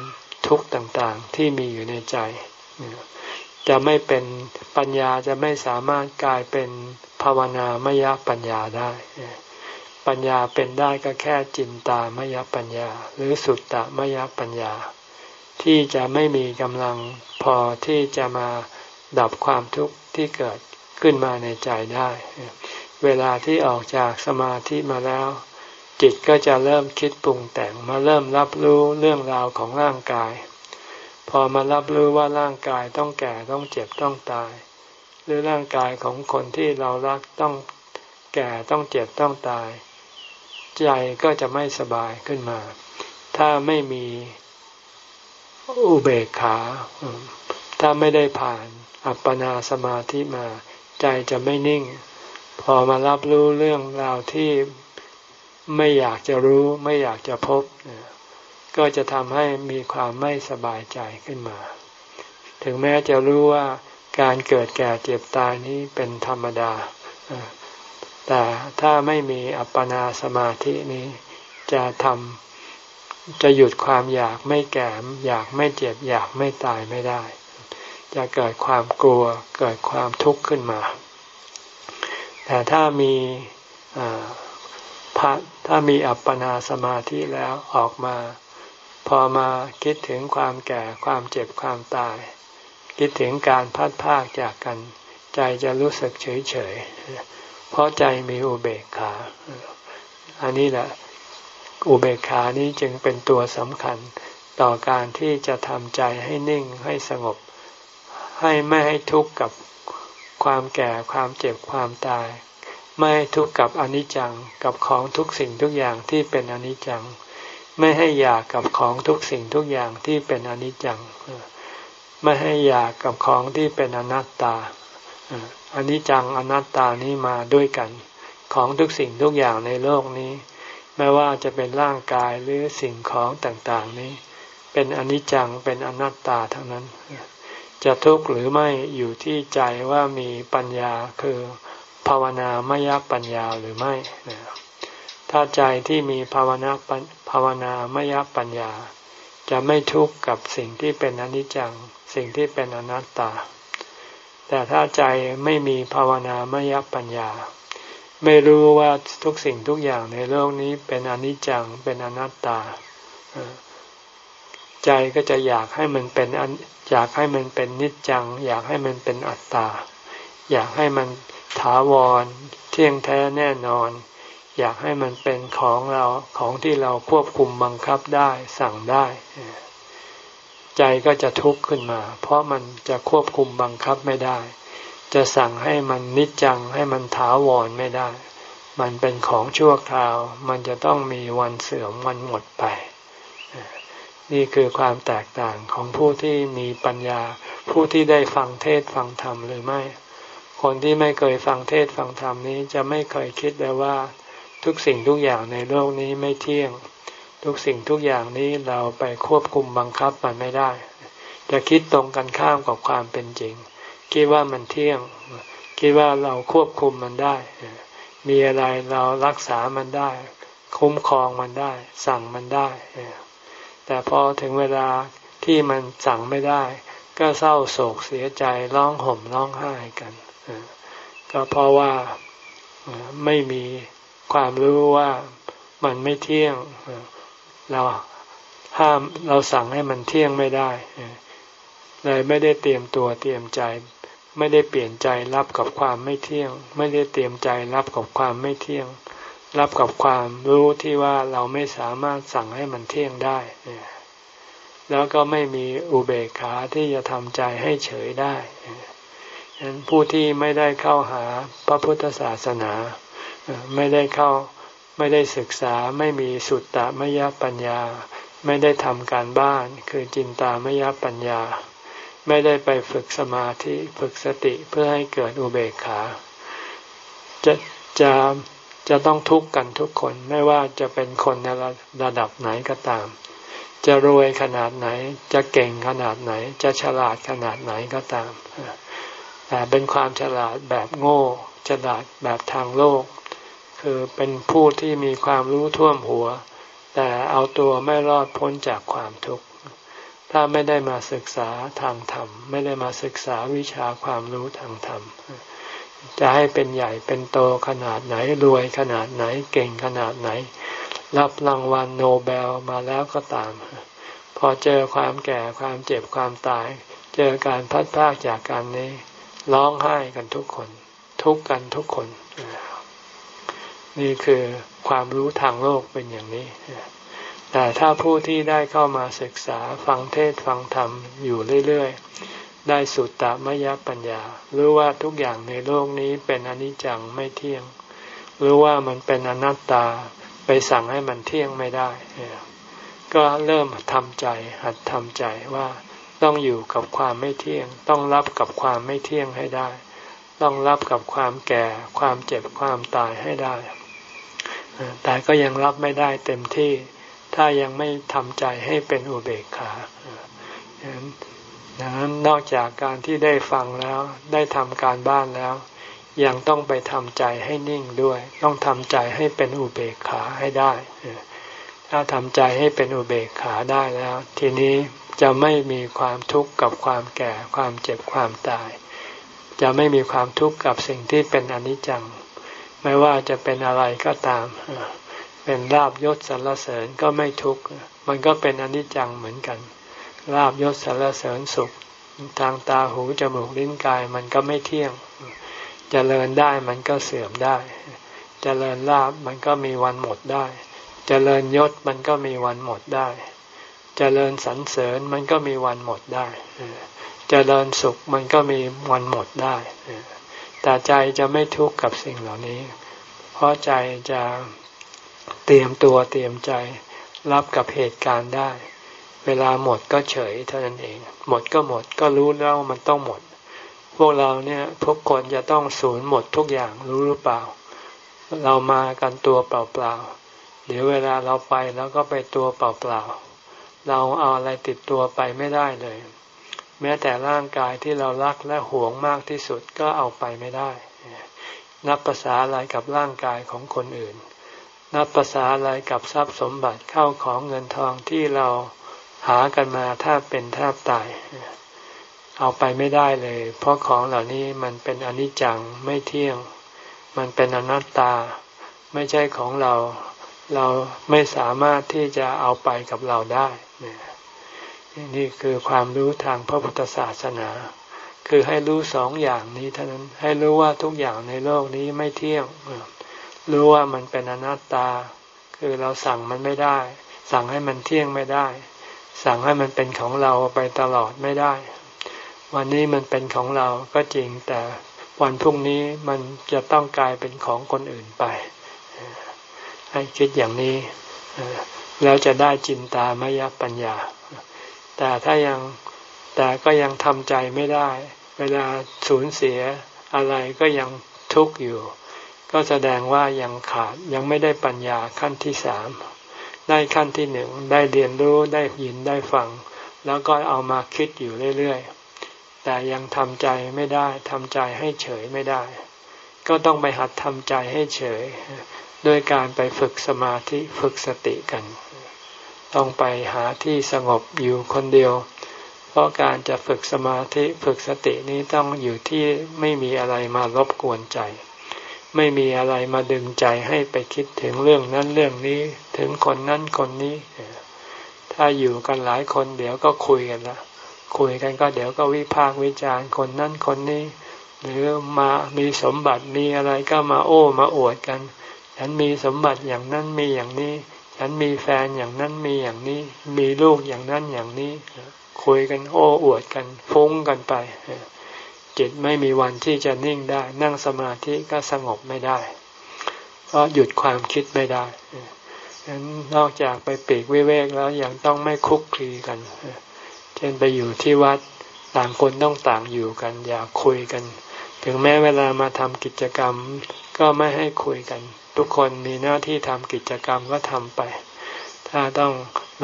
ทุกข์ต่างๆ ที่มีอยู่ในใจ จะไม่เป็นปัญญาจะไม่สามารถกลายเป็นภาวนามยปัญญาได้ ปัญญาเป็นได้ก็แค่จินตามยปัญญา หรือสุตตมยปัญญา ที่จะไม่มีกำลังพอที่จะมาดับความทุกข์ที่เกิดขึ้นมาในใจได้ เวลาที่ออกจากสมาธิมาแล้ว จิตก็จะเริ่มคิดปรุงแต่งมาเริ่มรับรู้เรื่องราวของร่างกาย พอมารับรู้ว่าร่างกายต้องแก่ต้องเจ็บต้องตาย หรือร่างกายของคนที่เรารักต้องแก่ต้องเจ็บต้องตาย ใจก็จะไม่สบายขึ้นมา ถ้าไม่มีอุเบกขา ถ้าไม่ได้ผ่านอัปปนาสมาธิมา ใจจะไม่นิ่ง พอมารับรู้เรื่องราวที่ไม่อยากจะรู้ ไม่อยากจะพบ ก็จะทำให้มีความไม่สบายใจขึ้นมา ถึงแม้จะรู้ว่าการเกิดแก่เจ็บตายนี้เป็นธรรมดา แต่ถ้าไม่มีอัปปนาสมาธินี้จะทำจะหยุดความอยากไม่แก่อยากไม่เจ็บอยากไม่ตายไม่ได้ จะเกิดความกลัวเกิดความทุกข์ขึ้นมา แต่ถ้ามีพระถ้ามีอัปปนาสมาธิแล้วออกมา พอมาคิดถึงความแก่ความเจ็บความตาย คิดถึงการพัดพากจากกัน ใจจะรู้สึกเฉยเฉย เพราะใจมีอุเบกขา อันนี้แหละ อุเบกขานี้จึงเป็นตัวสำคัญต่อการที่จะทำใจให้นิ่งให้สงบ ให้ไม่ให้ทุกข์กับความแก่ความเจ็บความตาย ไม่ให้ทุกข์กับอนิจจังกับของทุกสิ่งทุกอย่างที่เป็นอนิจจัง ไม่ให้อยากกับของทุกสิ่งทุกอย่างที่เป็นอนิจจัง ไม่ให้อยากกับของที่เป็นอนัตตา อนิจจังอนัตตานี้มาด้วยกัน ของทุกสิ่งทุกอย่างในโลกนี้ ไม่ว่าจะเป็นร่างกายหรือสิ่งของต่างๆนี้ เป็นอนิจจังเป็นอนัตตาทั้งนั้น จะทุกข์หรือไม่อยู่ที่ใจว่ามีปัญญาคือภาวนามยปัญญาหรือไม่ ถ้าใจที่มีภาวนาภาวนามยปัญญา จะไม่ทุกข์กับสิ่งที่เป็นอนิจจัง สิ่งที่เป็นอนัตตา แต่ถ้าใจไม่มีภาวนามยปัญญา ไม่รู้ว่าทุกสิ่งทุกอย่างในโลกนี้เป็นอนิจจังเป็นอนัตตา ใจก็จะอยากให้มันเป็นอยากให้มันเป็นนิจจัง อยากให้มันเป็นอัตตา อยากให้มันถาวร เที่ยงแท้แน่นอน อยากให้มันเป็นของเราของที่เราควบคุมบังคับได้สั่งได้ ใจก็จะทุกข์ขึ้นมา เพราะมันจะควบคุมบังคับไม่ได้ จะสั่งให้มันนิจจังให้มันถาวรไม่ได้ มันเป็นของชั่วคราว มันจะต้องมีวันเสื่อมวันหมดไป นี่คือความแตกต่างของผู้ที่มีปัญญา ผู้ที่ได้ฟังเทศฟังธรรมหรือไม่ คนที่ไม่เคยฟังเทศฟังธรรมนี้จะไม่เคยคิดเลยว่า ทุกสิ่งทุกอย่างในโลกนี้ไม่เที่ยง ทุกสิ่งทุกอย่างนี้เราไปควบคุมบังคับมันไม่ได้ จะคิดตรงกันข้ามกับความเป็นจริง คิดว่ามันเที่ยง คิดว่าเราควบคุมมันได้ มีอะไรเรารักษามันได้ คุ้มครองมันได้ สั่งมันได้ แต่พอถึงเวลาที่มันสั่งไม่ได้ ก็เศร้าโศกเสียใจร้องห่มร้องไห้กันก็เพราะว่าไม่มีความรู้ว่ามันไม่เที่ยง เราห้ามเราสั่งให้มันเที่ยงไม่ได้เลยไม่ได้เตรียมตัวเตรียมใจ ไม่ได้เปลี่ยนใจรับกับความไม่เที่ยง ไม่ได้เตรียมใจรับกับความไม่เที่ยง รับกับความรู้ที่ว่าเราไม่สามารถสั่งให้มันเที่ยงได้แล้วก็ไม่มีอุเบกขาที่จะทำใจให้เฉยได้ฉะนั้นผู้ที่ไม่ได้เข้าหาพระพุทธศาสนา ไม่ได้เข้า ไม่ได้ศึกษาไม่มีสุตตะมยปัญญา ไม่ได้ทำการบ้าน คือจินตามยปัญญา ไม่ได้ไปฝึกสมาธิฝึกสติเพื่อให้เกิดอุเบกขา จะจะจะต้องทุกข์กันทุกคนไม่ว่าจะเป็นคนในระดับไหนก็ตาม จะรวยขนาดไหน จะเก่งขนาดไหน จะฉลาดขนาดไหนก็ตามแต่เป็นความฉลาดแบบโง่ ฉลาดแบบทางโลก คือเป็นผู้ที่มีความรู้ท่วมหัว แต่เอาตัวไม่รอดพ้นจากความทุกข์ ถ้าไม่ได้มาศึกษาทางธรรม ไม่ได้มาศึกษาวิชาความรู้ทางธรรม จะให้เป็นใหญ่เป็นโตขนาดไหนรวยขนาดไหนเก่งขนาดไหน รับรางวัลโนเบลมาแล้วก็ตาม พอเจอความแก่ความเจ็บความตาย เจอการพัดพากจากการนี้ ร้องไห้กันทุกคน ทุกกันทุกคน นี่คือความรู้ทางโลกเป็นอย่างนี้ แต่ถ้าผู้ที่ได้เข้ามาศึกษาฟังเทศฟังธรรมอยู่เรื่อยๆ ได้สุตตมยปัญญา รู้ว่าทุกอย่างในโลกนี้เป็นอนิจจังไม่เที่ยง รู้ว่ามันเป็นอนัตตาไปสั่งให้มันเที่ยงไม่ได้ ก็เริ่มทำใจหัดทำใจว่าต้องอยู่กับความไม่เที่ยง ต้องรับกับความไม่เที่ยงให้ได้ ต้องรับกับความแก่ ความเจ็บความตายให้ได้ แต่ก็ยังรับไม่ได้เต็มที่ ถ้ายังไม่ทำใจให้เป็นอุเบกขาดังนั้นนอกจากการที่ได้ฟังแล้วได้ทำการบ้านแล้ว ยังต้องไปทำใจให้นิ่งด้วย ต้องทำใจให้เป็นอุเบกขาให้ได้ถ้าทำใจให้เป็นอุเบกขาได้แล้ว ทีนี้จะไม่มีความทุกข์กับความแก่ ความเจ็บความตาย จะไม่มีความทุกข์กับสิ่งที่เป็นอนิจจัง ไม่ว่าจะเป็นอะไรก็ตาม เป็นลาบยศสรรเสริญก็ไม่ทุกข์ มันก็เป็นอนิจจังเหมือนกัน ลาบยศสรรเสริญสุข ทางตาหูจมูกลิ้นกายมันก็ไม่เที่ยงจเจริญได้มันก็เสื่อมได้จเจริญลาบมันก็มีวันหมดได้จเจริญยศมันก็มีวันหมดได้จเจริญสรรเสริญมันก็มีวันหมดได้จเจริญสุขมันก็มีวันหมดได้ แต่ใจจะไม่ทุกข์กับสิ่งเหล่านี้ เพราะใจจะเตรียมตัวเตรียมใจรับกับเหตุการณ์ได้ เวลาหมดก็เฉยเท่านั้นเอง หมดก็หมดก็รู้แล้วมันต้องหมด พวกเราเนี่ยทุกคนจะต้องสูญหมดทุกอย่างรู้หรือเปล่า เรามากันตัวเปล่าๆ เดี๋ยวเวลาเราไปแล้วก็ไปตัวเปล่าๆ เราเอาอะไรติดตัวไปไม่ได้เลย แม้แต่ร่างกายที่เรารักและหวงมากที่สุดก็เอาไปไม่ได้ นับภาษาอะไรกับร่างกายของคนอื่น นับภาษาอะไรกับทรัพย์สมบัติเข้าของเงินทองที่เราหากันมาแทบเป็นแทบตาย เอาไปไม่ได้เลย เพราะของเหล่านี้มันเป็นอนิจจังไม่เที่ยง มันเป็นอนัตตา ไม่ใช่ของเรา เราไม่สามารถที่จะเอาไปกับเราได้นี่ นี่คือความรู้ทางพระพุทธศาสนา คือให้รู้สองอย่างนี้เท่านั้นให้รู้ว่าทุกอย่างในโลกนี้ไม่เที่ยงรู้ว่ามันเป็นอนัตตา คือเราสั่งมันไม่ได้ สั่งให้มันเที่ยงไม่ได้ สั่งให้มันเป็นของเราไปตลอดไม่ได้ วันนี้มันเป็นของเราก็จริงแต่วันพรุ่งนี้มันจะต้องกลายเป็นของคนอื่นไป ให้คิดอย่างนี้ แล้วจะได้จินตามยปัญญา แต่ถ้ายังแต่ก็ยังทำใจไม่ได้ เวลาสูญเสียอะไรก็ยังทุกข์อยู่ ก็แสดงว่ายังขาดยังไม่ได้ปัญญาขั้นที่สามได้ขั้นที่หนึ่งได้เรียนรู้ได้ยินได้ฟัง แล้วก็เอามาคิดอยู่เรื่อยๆ แต่ยังทำใจไม่ได้ทำใจให้เฉยไม่ได้ ก็ต้องไปหัดทำใจให้เฉยด้วยการไปฝึกสมาธิฝึกสติกัน ต้องไปหาที่สงบอยู่คนเดียว เพราะการจะฝึกสมาธิฝึกสตินี้ต้องอยู่ที่ไม่มีอะไรมารบกวนใจ ไม่มีอะไรมาดึงใจให้ไปคิดถึงเรื่องนั้นเรื่องนี้ถึงคนนั้นคนนี้ ถ้าอยู่กันหลายคนเดี๋ยวก็คุยกันละคุยกันก็เดี๋ยวก็วิพากษ์วิจารณ์คนนั้นคนนี้ หรือมามีสมบัติมีอะไรก็มาโอ้มาอวดกัน ฉันมีสมบัติอย่างนั้นมีอย่างนี้ ฉันมีแฟนอย่างนั้นมีอย่างนี้ มีลูกอย่างนั้นอย่างนี้ คุยกันโอ้อวดกันฟุ้งกันไปจิตไม่มีวันที่จะนิ่งได้ นั่งสมาธิก็สงบไม่ได้ เพราะหยุดความคิดไม่ได้ฉะนั้นนอกจากไปปีกวิเวกแล้วยังต้องไม่คุกคีกันเช่นไปอยู่ที่วัดต่างคนต้องต่างอยู่กัน อย่าคุยกัน ถึงแม้เวลามาทำกิจกรรมก็ไม่ให้คุยกัน ทุกคนมีหน้าที่ทำกิจกรรมก็ทำไป ถ้าต้อง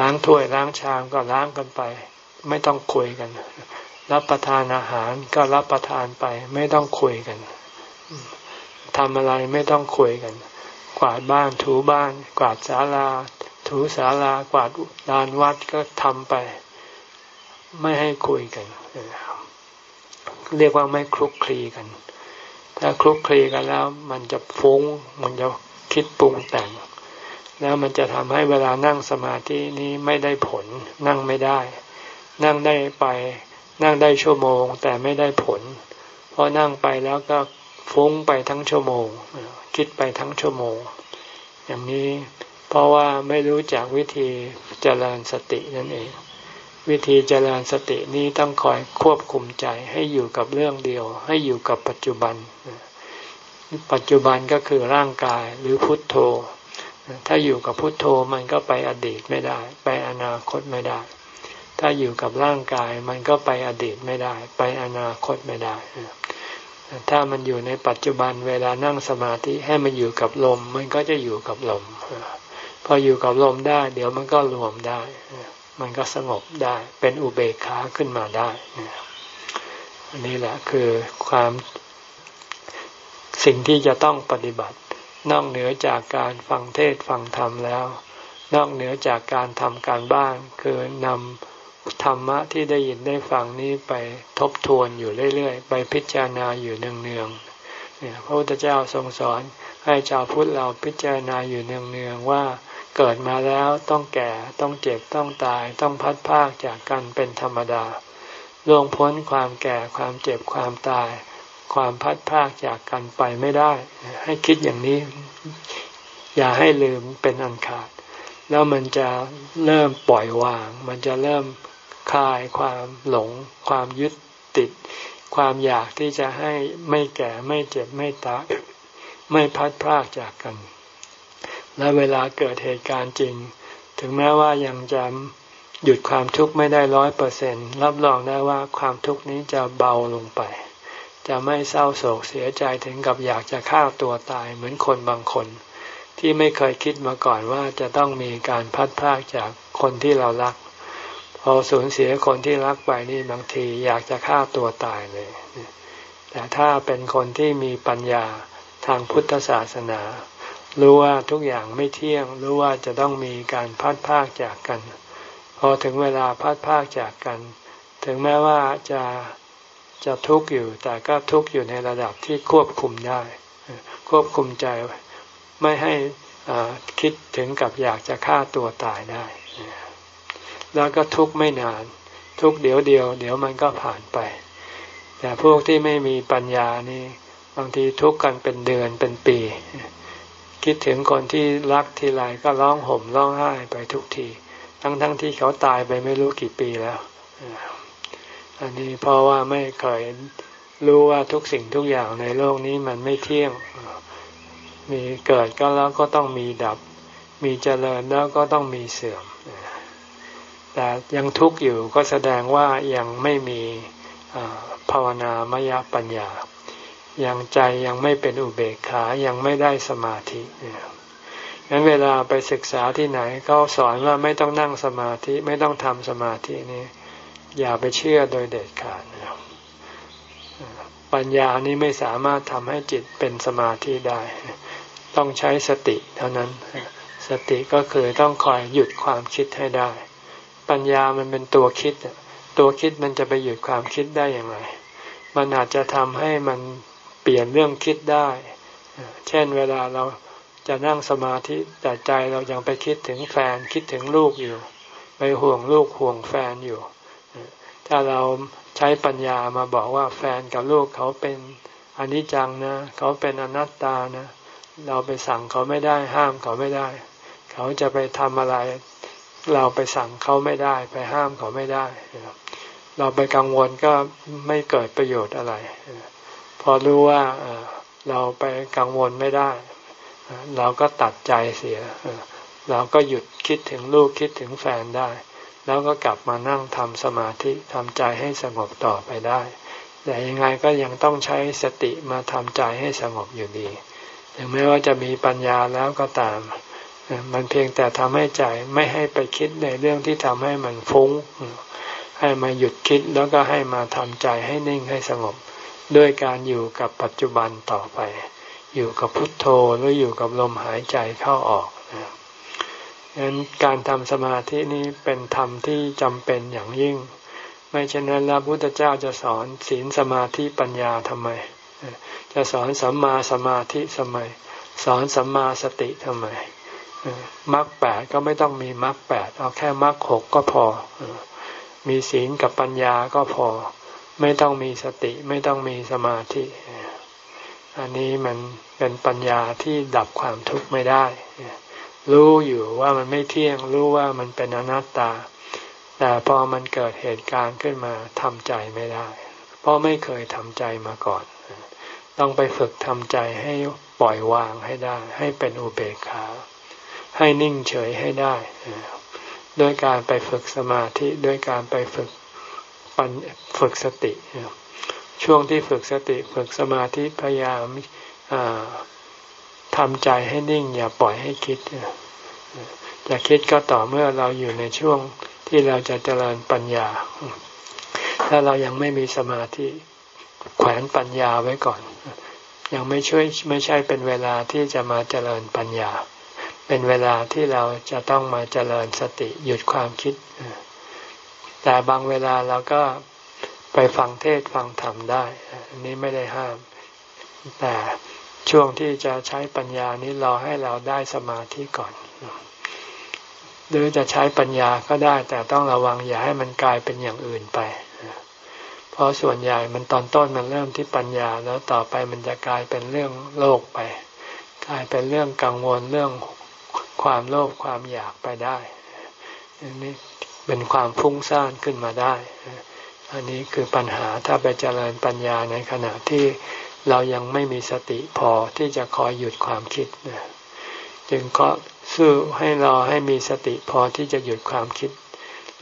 ล้างถ้วยล้างชามก็ล้างกันไป ไม่ต้องคุยกัน รับประทานอาหารก็รับประทานไป ไม่ต้องคุยกันทำอะไรไม่ต้องคุยกัน กวาดบ้านถูบ้าน กวาดศาลา ถูศาลากวาดลานวัดก็ทำไป ไม่ให้คุยกันเรียกว่าไม่คลุกคลีกัน ถ้าคลุกคลีกันแล้ว มันจะฟุ้ง มันจะคิดปรุงแต่ง แล้วมันจะทำให้เวลานั่งสมาธินี้ไม่ได้ผล นั่งไม่ได้ นั่งได้ไป นั่งได้ชั่วโมง แต่ไม่ได้ผล เพราะนั่งไปแล้วก็ฟุ้งไปทั้งชั่วโมง คิดไปทั้งชั่วโมง อย่างนี้เพราะว่าไม่รู้จักวิธีเจริญสตินั่นเอง วิธีเจริญสตินี้ต้องคอยควบคุมใจให้อยู่กับเรื่องเดียว ให้อยู่กับปัจจุบัน ปัจจุบันก็คือร่างกายหรือพุทโธ ถ้าอยู่กับพุทโธมันก็ไปอดีตไม่ได้ ไปอนาคตไม่ได้ ถ้าอยู่กับร่างกายมันก็ไปอดีตไม่ได้ ไปอนาคตไม่ได้ ถ้ามันอยู่ในปัจจุบันเวลานั่งสมาธิให้มันอยู่กับลม มันก็จะอยู่กับลม พออยู่กับลมได้ เดี๋ยวมันก็รวมได้ มันก็สงบได้เป็นอุเบกขาขึ้นมาได้อันนี้แหละคือความสิ่งที่จะต้องปฏิบัติ นอกเหนือจากการฟังเทศฟังธรรมแล้ว นอกเหนือจากการทำการบ้าน คือนำธรรมะที่ได้ยินได้ฟังนี้ไปทบทวนอยู่เรื่อยๆ ไปพิจารณาอยู่เนืองๆเนี่ยพระพุทธเจ้าทรงสอนให้ชาวพุทธเราพิจารณาอยู่เนืองๆว่า เกิดมาแล้วต้องแก่ต้องเจ็บต้องตายต้องพัดพากจากกันเป็นธรรมดาล่วงพ้นความแก่ความเจ็บความตาย ความพัดพากจากกันไปไม่ได้ ให้คิดอย่างนี้ อย่าให้ลืมเป็นอันขาด แล้วมันจะเริ่มปล่อยวาง มันจะเริ่มคลายความหลง ความยึดติด ความอยากที่จะให้ไม่แก่ไม่เจ็บไม่ตาย ไม่พัดพรากจากกัน และเวลาเกิดเหตุการณ์จริง ถึงแม้ว่ายังจะหยุดความทุกข์ไม่ได้ร้อยเปอร์เซ็นรับรองได้ว่าความทุกข์นี้จะเบาลงไป จะไม่เศร้าโศกเสียใจถึงกับอยากจะฆ่าตัวตายเหมือนคนบางคน ที่ไม่เคยคิดมาก่อนว่าจะต้องมีการพัดพากจากคนที่เรารัก พอสูญเสียคนที่รักไปนี่บางทีอยากจะฆ่าตัวตายเลย แต่ถ้าเป็นคนที่มีปัญญาทางพุทธศาสนา รู้ว่าทุกอย่างไม่เที่ยง รู้ว่าจะต้องมีการพัดพากจากกัน พอถึงเวลาพัดพากจากกัน ถึงแม้ว่าจะจะทุกข์อยู่ แต่ก็ทุกข์อยู่ในระดับที่ควบคุมได้ ควบคุมใจไม่ให้คิดถึงกับอยากจะฆ่าตัวตายได้ แล้วก็ทุกข์ไม่นาน ทุกเดี๋ยวเดียว เดี๋ยวมันก็ผ่านไป แต่พวกที่ไม่มีปัญญานี่บางทีทุกข์กันเป็นเดือนเป็นปี คิดถึงคนที่รักทีไรก็ร้องห่มร้องไห้ไปทุกที ทั้งๆทที่เขาตายไปไม่รู้กี่ปีแล้วอันนี้เพราะว่าไม่เคยรู้ว่าทุกสิ่งทุกอย่างในโลกนี้มันไม่เที่ยง มีเกิดก็แล้วก็ต้องมีดับ มีเจริญแล้วก็ต้องมีเสื่อม แต่ยังทุกข์อยู่ก็แสดงว่ายังไม่มีภาวนามยปัญญา ยังใจยังไม่เป็นอุเบกขายังไม่ได้สมาธิงั้นเวลาไปศึกษาที่ไหนเขาสอนว่าไม่ต้องนั่งสมาธิไม่ต้องทำสมาธินี่อย่าไปเชื่อโดยเด็ดขาดปัญญานี้ไม่สามารถทำให้จิตเป็นสมาธิได้ ต้องใช้สติเท่านั้น สติก็คือต้องคอยหยุดความคิดให้ได้ ปัญญามันเป็นตัวคิด ตัวคิดมันจะไปหยุดความคิดได้อย่างไร มันอาจจะทำให้มัน ปลี่ยนเรื่องคิดได้ เช่นเวลาเราจะนั่งสมาธิแต่ใจเรายังไปคิดถึงแฟนคิดถึงลูกอยู่ ไปห่วงลูกห่วงแฟนอยู่ ถ้าเราใช้ปัญญามาบอกว่าแฟนกับลูกเขาเป็นอนิจจังนะ เขาเป็นอนัตตานะ เราไปสั่งเขาไม่ได้ห้ามเขาไม่ได้ เขาจะไปทำอะไร เราไปสั่งเขาไม่ได้ ไปห้ามเขาไม่ได้ เราไปกังวลก็ไม่เกิดประโยชน์อะไร อรู้ว่าเราไปกังวลไม่ได้ เราก็ตัดใจเสีย เราก็หยุดคิดถึงลูกคิดถึงแฟนได้ แล้วก็กลับมานั่งทำสมาธิทำใจให้สงบต่อไปได้ แต่ยังไงก็ยังต้องใช้สติมาทำใจให้สงบอยู่ดี ถึงแม้ว่าจะมีปัญญาแล้วก็ตาม มันเพียงแต่ทำให้ใจไม่ให้ไปคิดในเรื่องที่ทำให้มันฟุ้ง ให้มาหยุดคิดแล้วก็ให้มาทำใจให้นิ่งให้สงบ ด้วยการอยู่กับปัจจุบันต่อไป อยู่กับพุทโธหรืออยู่กับลมหายใจเข้าออกนะงั้นการทำสมาธินี้เป็นธรรมที่จำเป็นอย่างยิ่ง ไม่เช่นนั้นแล้วพุทธเจ้าจะสอนศีลสมาธิปัญญาทำไม จะสอนสัมมาสมาธิสมัยสอนสัมมาสติทำไมมรรคแปดก็ไม่ต้องมีมรรคแปดเอาแค่มรรคหกก็พอ มีศีลกับปัญญาก็พอ ไม่ต้องมีสติไม่ต้องมีสมาธิ อันนี้มันเป็นปัญญาที่ดับความทุกข์ไม่ได้ รู้อยู่ว่ามันไม่เที่ยง รู้ว่ามันเป็นอนัตตา แต่พอมันเกิดเหตุการณ์ขึ้นมาทำใจไม่ได้ เพราะไม่เคยทำใจมาก่อน ต้องไปฝึกทำใจให้ปล่อยวางให้ได้ ให้เป็นอุเบกขา ให้นิ่งเฉยให้ได้ ด้วยการไปฝึกสมาธิ ด้วยการไปฝึก ปัญฝึกสติ ช่วงที่ฝึกสติฝึกสมาธิพยายามทำใจให้นิ่ง อย่าปล่อยให้คิดจะคิดก็ต่อเมื่อเราอยู่ในช่วงที่เราจะเจริญปัญญา ถ้าเรายังไม่มีสมาธิแขวนปัญญาไว้ก่อน ยังไม่ช่วยไม่ใช่เป็นเวลาที่จะมาเจริญปัญญา เป็นเวลาที่เราจะต้องมาเจริญสติหยุดความคิด แต่บางเวลาเราก็ไปฟังเทศฟังธรรมได้ อันนี้ไม่ได้ห้าม แต่ช่วงที่จะใช้ปัญญานี้รอให้เราได้สมาธิก่อน หรือจะใช้ปัญญาก็ได้ แต่ต้องระวังอย่าให้มันกลายเป็นอย่างอื่นไป เพราะส่วนใหญ่มันตอนต้นมันเริ่มที่ปัญญา แล้วต่อไปมันจะกลายเป็นเรื่องโลกไป กลายเป็นเรื่องกังวลเรื่องความโลภความอยากไปได้อันนี้ เป็นความฟุ้งซ่านขึ้นมาได้ อันนี้คือปัญหาถ้าไปเจริญปัญญาในขณะที่เรายังไม่มีสติพอที่จะคอยหยุดความคิดนะจึงก็สู้ให้รอให้มีสติพอที่จะหยุดความคิด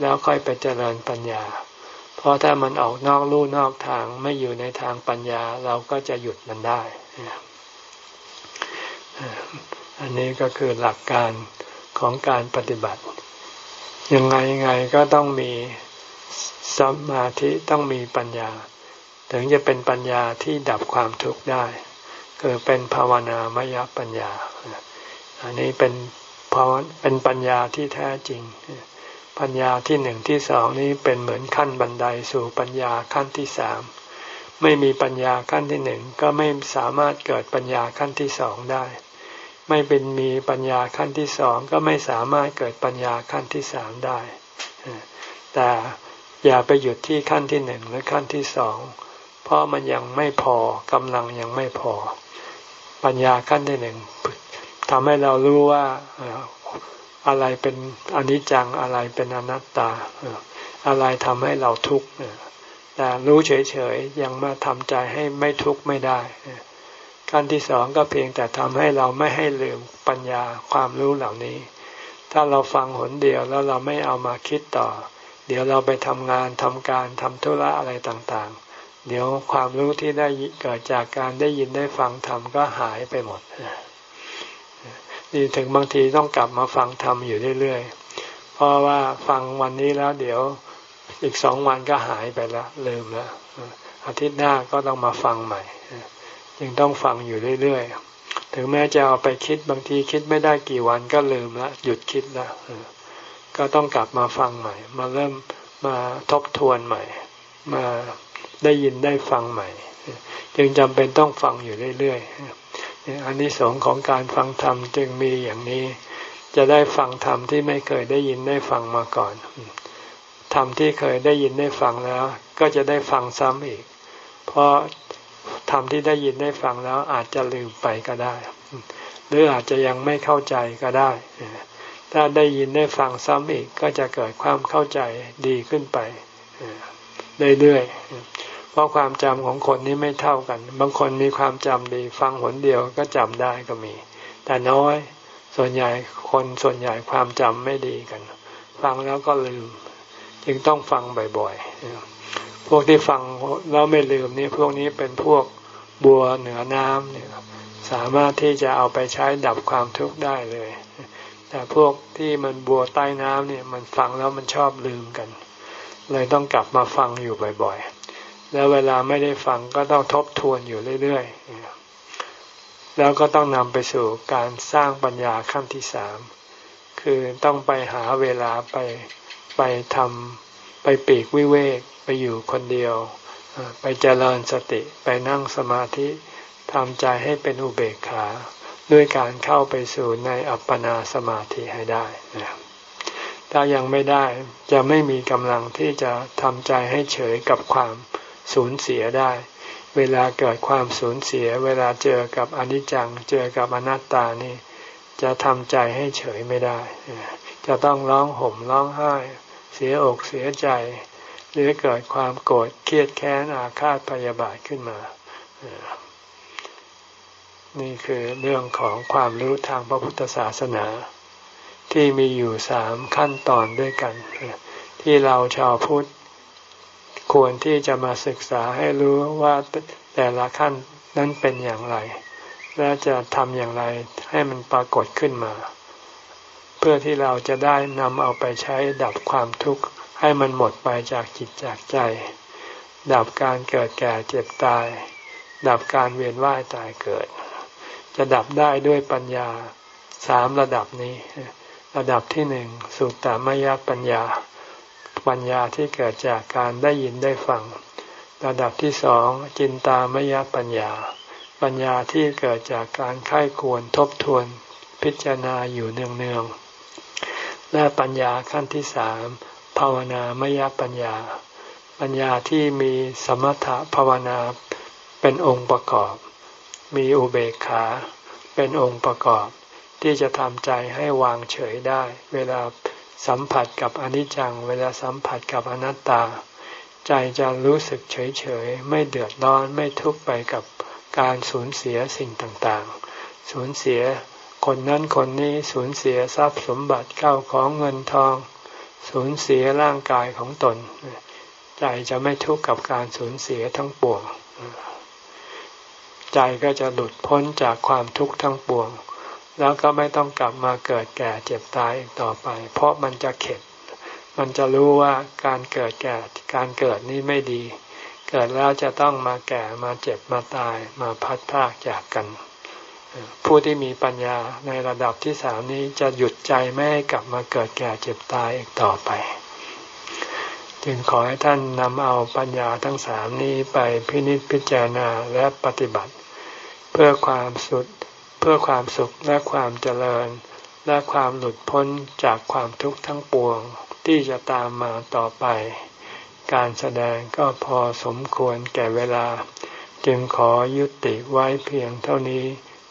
แล้วค่อยไปเจริญปัญญา เพราะถ้ามันออกนอกลู่นอกทางไม่อยู่ในทางปัญญาเราก็จะหยุดมันได้ อันนี้ก็คือหลักการของการปฏิบัติ ยังไงยังไงก็ต้องมีสมาธิต้องมีปัญญา ถึงจะเป็นปัญญาที่ดับความทุกข์ได้คือเป็นภาวนามยปัญญา อันนี้เป็นภาวเป็นปัญญาที่แท้จริง ปัญญาที่หนึ่งที่สองนี้เป็นเหมือนขั้นบันไดสู่ปัญญาขั้นที่สามไม่มีปัญญาขั้นที่หนึ่งก็ไม่สามารถเกิดปัญญาขั้นที่สองได้ ไม่เป็นมีปัญญาขั้นที่สองก็ไม่สามารถเกิดปัญญาขั้นที่สามได้ แต่อย่าไปหยุดที่ขั้นที่หนึ่งหรือขั้นที่สอง เพราะมันยังไม่พอกำลังยังไม่พอ ปัญญาขั้นที่หนึ่งทำให้เรารู้ว่าอะไรเป็นอนิจจังอะไรเป็นอนัตตา อะไรทำให้เราทุกข์แต่รู้เฉยๆยังมาทำใจให้ไม่ทุกข์ไม่ได้ ขั้นที่สองก็เพียงแต่ทำให้เราไม่ให้ลืมปัญญาความรู้เหล่านี้ ถ้าเราฟังหนเดียวแล้วเราไม่เอามาคิดต่อ เดี๋ยวเราไปทำงานทำการทำธุระอะไรต่างๆ เดี๋ยวความรู้ที่ได้เกิดจากการได้ยินได้ฟังธรรมก็หายไปหมดนี่ถึงบางทีต้องกลับมาฟังธรรมอยู่เรื่อยๆ เพราะว่าฟังวันนี้แล้วเดี๋ยวอีกสองวันก็หายไปแล้วลืมแล้วอาทิตย์หน้าก็ต้องมาฟังใหม่ ยังต้องฟังอยู่เรื่อยๆ ถึงแม้จะเอาไปคิดบางทีคิดไม่ได้กี่วันก็ลืมละหยุดคิดละก็ต้องกลับมาฟังใหม่ มาเริ่มมาทบทวนใหม่ มาได้ยินได้ฟังใหม่ จึงจำเป็นต้องฟังอยู่เรื่อยๆอันนี้สองของการฟังธรรมจึงมีอย่างนี้ จะได้ฟังธรรมที่ไม่เคยได้ยินได้ฟังมาก่อนธรรมที่เคยได้ยินได้ฟังแล้ว ก็จะได้ฟังซ้ำอีก เพราะ ธรรมที่ได้ยินได้ฟังแล้วอาจจะลืมไปก็ได้ หรืออาจจะยังไม่เข้าใจก็ได้ ถ้าได้ยินได้ฟังซ้ำอีกก็จะเกิดความเข้าใจดีขึ้นไปเรื่อยๆ เพราะความจำของคนนี้ไม่เท่ากัน บางคนมีความจำดี ฟังหนเดียวก็จำได้ก็มี แต่น้อย ส่วนใหญ่คนส่วนใหญ่ความจำไม่ดีกัน ฟังแล้วก็ลืม จึงต้องฟังบ่อยๆ พวกที่ฟังแล้วไม่ลืมนี่พวกนี้เป็นพวกบัวเหนือน้ำเนี่ยสามารถที่จะเอาไปใช้ดับความทุกข์ได้เลย แต่พวกที่มันบัวใต้น้ำเนี่ยมันฟังแล้วมันชอบลืมกัน เลยต้องกลับมาฟังอยู่บ่อยๆ แล้วเวลาไม่ได้ฟังก็ต้องทบทวนอยู่เรื่อยๆ แล้วก็ต้องนำไปสู่การสร้างปัญญาขั้นที่สาม คือต้องไปหาเวลาไปไปทำ ไปปีกวิเวกไปอยู่คนเดียว ไปเจริญสติไปนั่งสมาธิทำใจให้เป็นอุเบกขา ด้วยการเข้าไปสู่ในอัปปนาสมาธิให้ได้นะถ้ายังไม่ได้จะไม่มีกำลังที่จะทำใจให้เฉยกับความสูญเสียได้ เวลาเกิดความสูญเสีย เวลาเจอกับอนิจจัง เจอกับอนัตตานี่ จะทำใจให้เฉยไม่ได้ จะต้องร้องห่มร้องไห้ เสียอกเสียใจ หรือเกิดความโกรธเครียดแค้นอาฆาตพยาบาทขึ้นมา นี่คือเรื่องของความรู้ทางพระพุทธศาสนา ที่มีอยู่สามขั้นตอนด้วยกัน ที่เราชาวพุทธควรที่จะมาศึกษาให้รู้ว่าแต่ละขั้นนั้นเป็นอย่างไร และจะทำอย่างไรให้มันปรากฏขึ้นมา พื่อที่เราจะได้นำเอาไปใช้ดับความทุกข์ให้มันหมดไปจากจิตจากใจ ดับการเกิดแก่เจ็บตาย ดับการเวียนว่ายตายเกิด จะดับได้ด้วยปัญญาสามระดับนี้ ระดับที่หนึ่งสุตตมยปัญญา ปัญญาที่เกิดจากการได้ยินได้ฟัง ระดับที่สองจินตามยปัญญา ปัญญาที่เกิดจากการไข้ควรทบทวน พิจารณาอยู่เนืองๆ และปัญญาขั้นที่สามภาวนามยปัญญา ปัญญาที่มีสมถะภาวนาเป็นองค์ประกอบ มีอุเบกขาเป็นองค์ประกอบ ที่จะทำใจให้วางเฉยได้ เวลาสัมผัสกับอนิจจัง เวลาสัมผัสกับอนัตตา ใจจะรู้สึกเฉยเฉยไม่เดือดร้อนไม่ทุกข์ไปกับการสูญเสียสิ่งต่างๆ สูญเสีย คนนั้นคนนี้สูญเสียทรัพย์สมบัติเข้าของเงินทอง สูญเสียร่างกายของตน ใจจะไม่ทุกข์กับการสูญเสียทั้งปวง ใจก็จะหลุดพ้นจากความทุกข์ทั้งปวง แล้วก็ไม่ต้องกลับมาเกิดแก่เจ็บตายอีกต่อไป เพราะมันจะเข็ด มันจะรู้ว่าการเกิดแก่การเกิดนี้ไม่ดี เกิดแล้วจะต้องมาแก่มาเจ็บมาตายมาพัดพากจากกัน ผู้ที่มีปัญญาในระดับที่สามนี้จะหยุดใจไม่ให้กลับมาเกิดแก่เจ็บตายอีกต่อไป จึงขอให้ท่านนำเอาปัญญาทั้งสามนี้ไปพินิจพิจารณาและปฏิบัติ เพื่อความสุดเพื่อความสุขและความเจริญ และความหลุดพ้นจากความทุกข์ทั้งปวงที่จะตามมาต่อไป การแสดงก็พอสมควรแก่เวลา จึงขอยุติไว้เพียงเท่านี้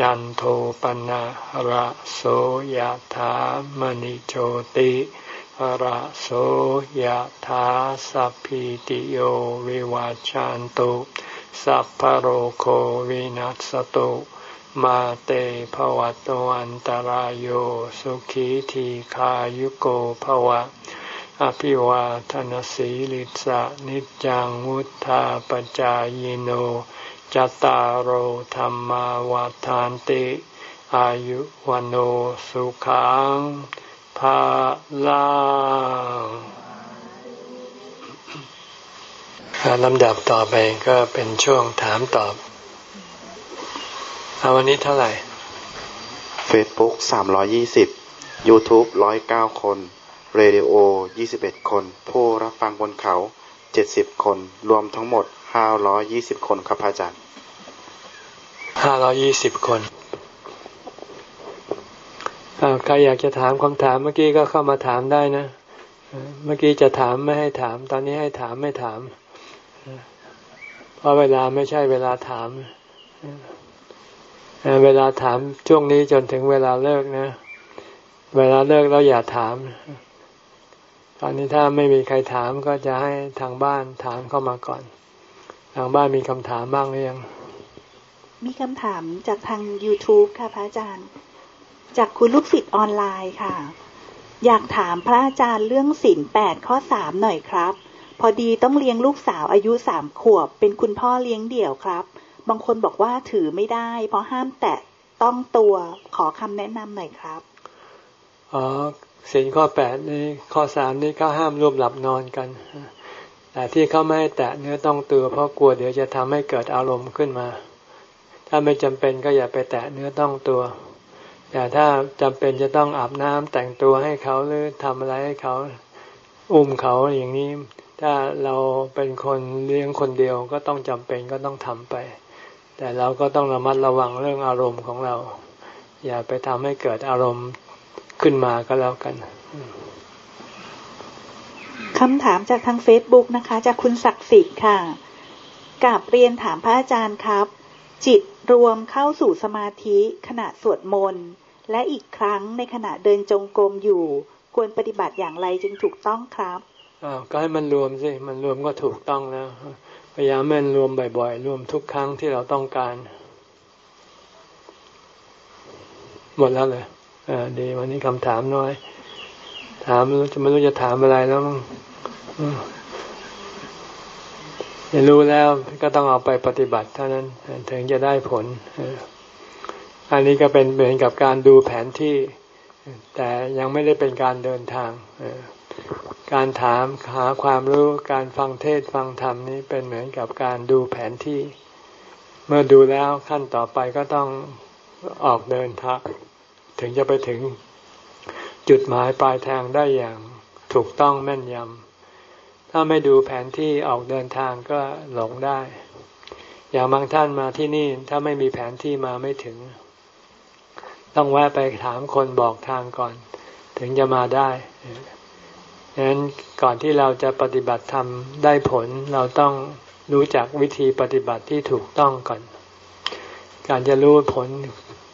จันโทปนะระโสยธามณิโชติระโสยธาสัพพิติโยวิวัจจันตุสัพพโรโควินัสตุมาเตภวัตวันตารโยสุขีทีขายุโกภวะ อภิวาทนสีลิสะนิจังวุธาปจายโน จตารโหธรรมาวาทานติ อายุวันโอสุขังภาลังลำดับต่อไปก็เป็นช่วงถามตอบเอาวันนี้เท่าไหร่ Facebook สามร้อยี่สิบ YouTube ร้อยเก้าคน Radio ยี่สิบเอ็ดคน ผู้รับฟังบนเขาเจ็ดสิบคน รวมทั้งหมด ห้าร้อยี่สิบคนครับอาจารย์ห้าร้อยี่สิบคนใครอยากจะถามคำถามเมื่อกี้ก็เข้ามาถามได้นะ เมื่อกี้จะถามไม่ให้ถาม ตอนนี้ให้ถามไม่ถาม เพราะเวลาไม่ใช่เวลาถาม เวลาถามช่วงนี้จนถึงเวลาเลิกนะ เวลาเลิกเราอย่าถาม ตอนนี้ถ้าไม่มีใครถามก็จะให้ทางบ้านถามเข้ามาก่อน ทางบ้านมีคำถามบ้างหรือยัง มีคำถามจากทาง YouTube ค่ะพระอาจารย์ จากคุณลูกศิษย์ออนไลน์ค่ะ อยากถามพระอาจารย์เรื่องสินแปดข้อสามหน่อยครับ พอดีต้องเลี้ยงลูกสาวอายุสามขวบ เป็นคุณพ่อเลี้ยงเดี่ยวครับ บางคนบอกว่าถือไม่ได้ เพราะห้ามแตะต้องตัวขอคำแนะนำหน่อยครับ อ๋อสิ่งข้อแปดนี่ข้อสามนี่เขาห้ามร่วมหลับนอนกัน แต่ที่เขาไม่ให้แตะเนื้อต้องตัว เพราะกลัวเดี๋ยวจะทำให้เกิดอารมณ์ขึ้นมา ถ้าไม่จำเป็นก็อย่าไปแตะเนื้อต้องตัว แต่ถ้าจำเป็นจะต้องอาบน้ำแต่งตัวให้เขาหรือทำอะไรให้เขาอุ้มเขาอย่างนี้ ถ้าเราเป็นคนเลี้ยงคนเดียวก็ต้องจำเป็นก็ต้องทำไป แต่เราก็ต้องระมัดระวังเรื่องอารมณ์ของเรา อย่าไปทำให้เกิดอารมณ์ขึ้นมาก็แล้วกัน คำถามจากทางเฟซบุ๊กนะคะ จากคุณศักดิ์สิทธิ์ค่ะกับเรียนถามพระอาจารย์ครับ จิตรวมเข้าสู่สมาธิขณะสวดมนต์และอีกครั้งในขณะเดินจงกรมอยู่ ควรปฏิบัติอย่างไรจึงถูกต้องครับอ้าวก็ให้มันรวมสิมันรวมก็ถูกต้องแล้วพยายามแม่นรวมบ่อยๆ รวมทุกครั้งที่เราต้องการ หมดแล้วเลยอ่าดีวันนี้คำถามน้อย ถามจะไม่รู้จะถามอะไรแล้วมั้งจะรู้แล้วก็ต้องเอาไปปฏิบัติเท่านั้น ถึงจะได้ผล อันนี้ก็เป็นเหมือนกับการดูแผนที่ แต่ยังไม่ได้เป็นการเดินทาง การถามหาความรู้การฟังเทศฟังธรรมนี้เป็นเหมือนกับการดูแผนที่ เมื่อดูแล้วขั้นต่อไปก็ต้องออกเดินทางถึงจะไปถึง จุดหมายปลายทางได้อย่างถูกต้องแม่นยำ ถ้าไม่ดูแผนที่ออกเดินทางก็หลงได้ อย่างบางท่านมาที่นี่ถ้าไม่มีแผนที่มาไม่ถึง ต้องแวะไปถามคนบอกทางก่อน ถึงจะมาได้ดังนั้นก่อนที่เราจะปฏิบัติธรรมได้ผลเราต้องรู้จักวิธีปฏิบัติที่ถูกต้องก่อน การจะรู้ผล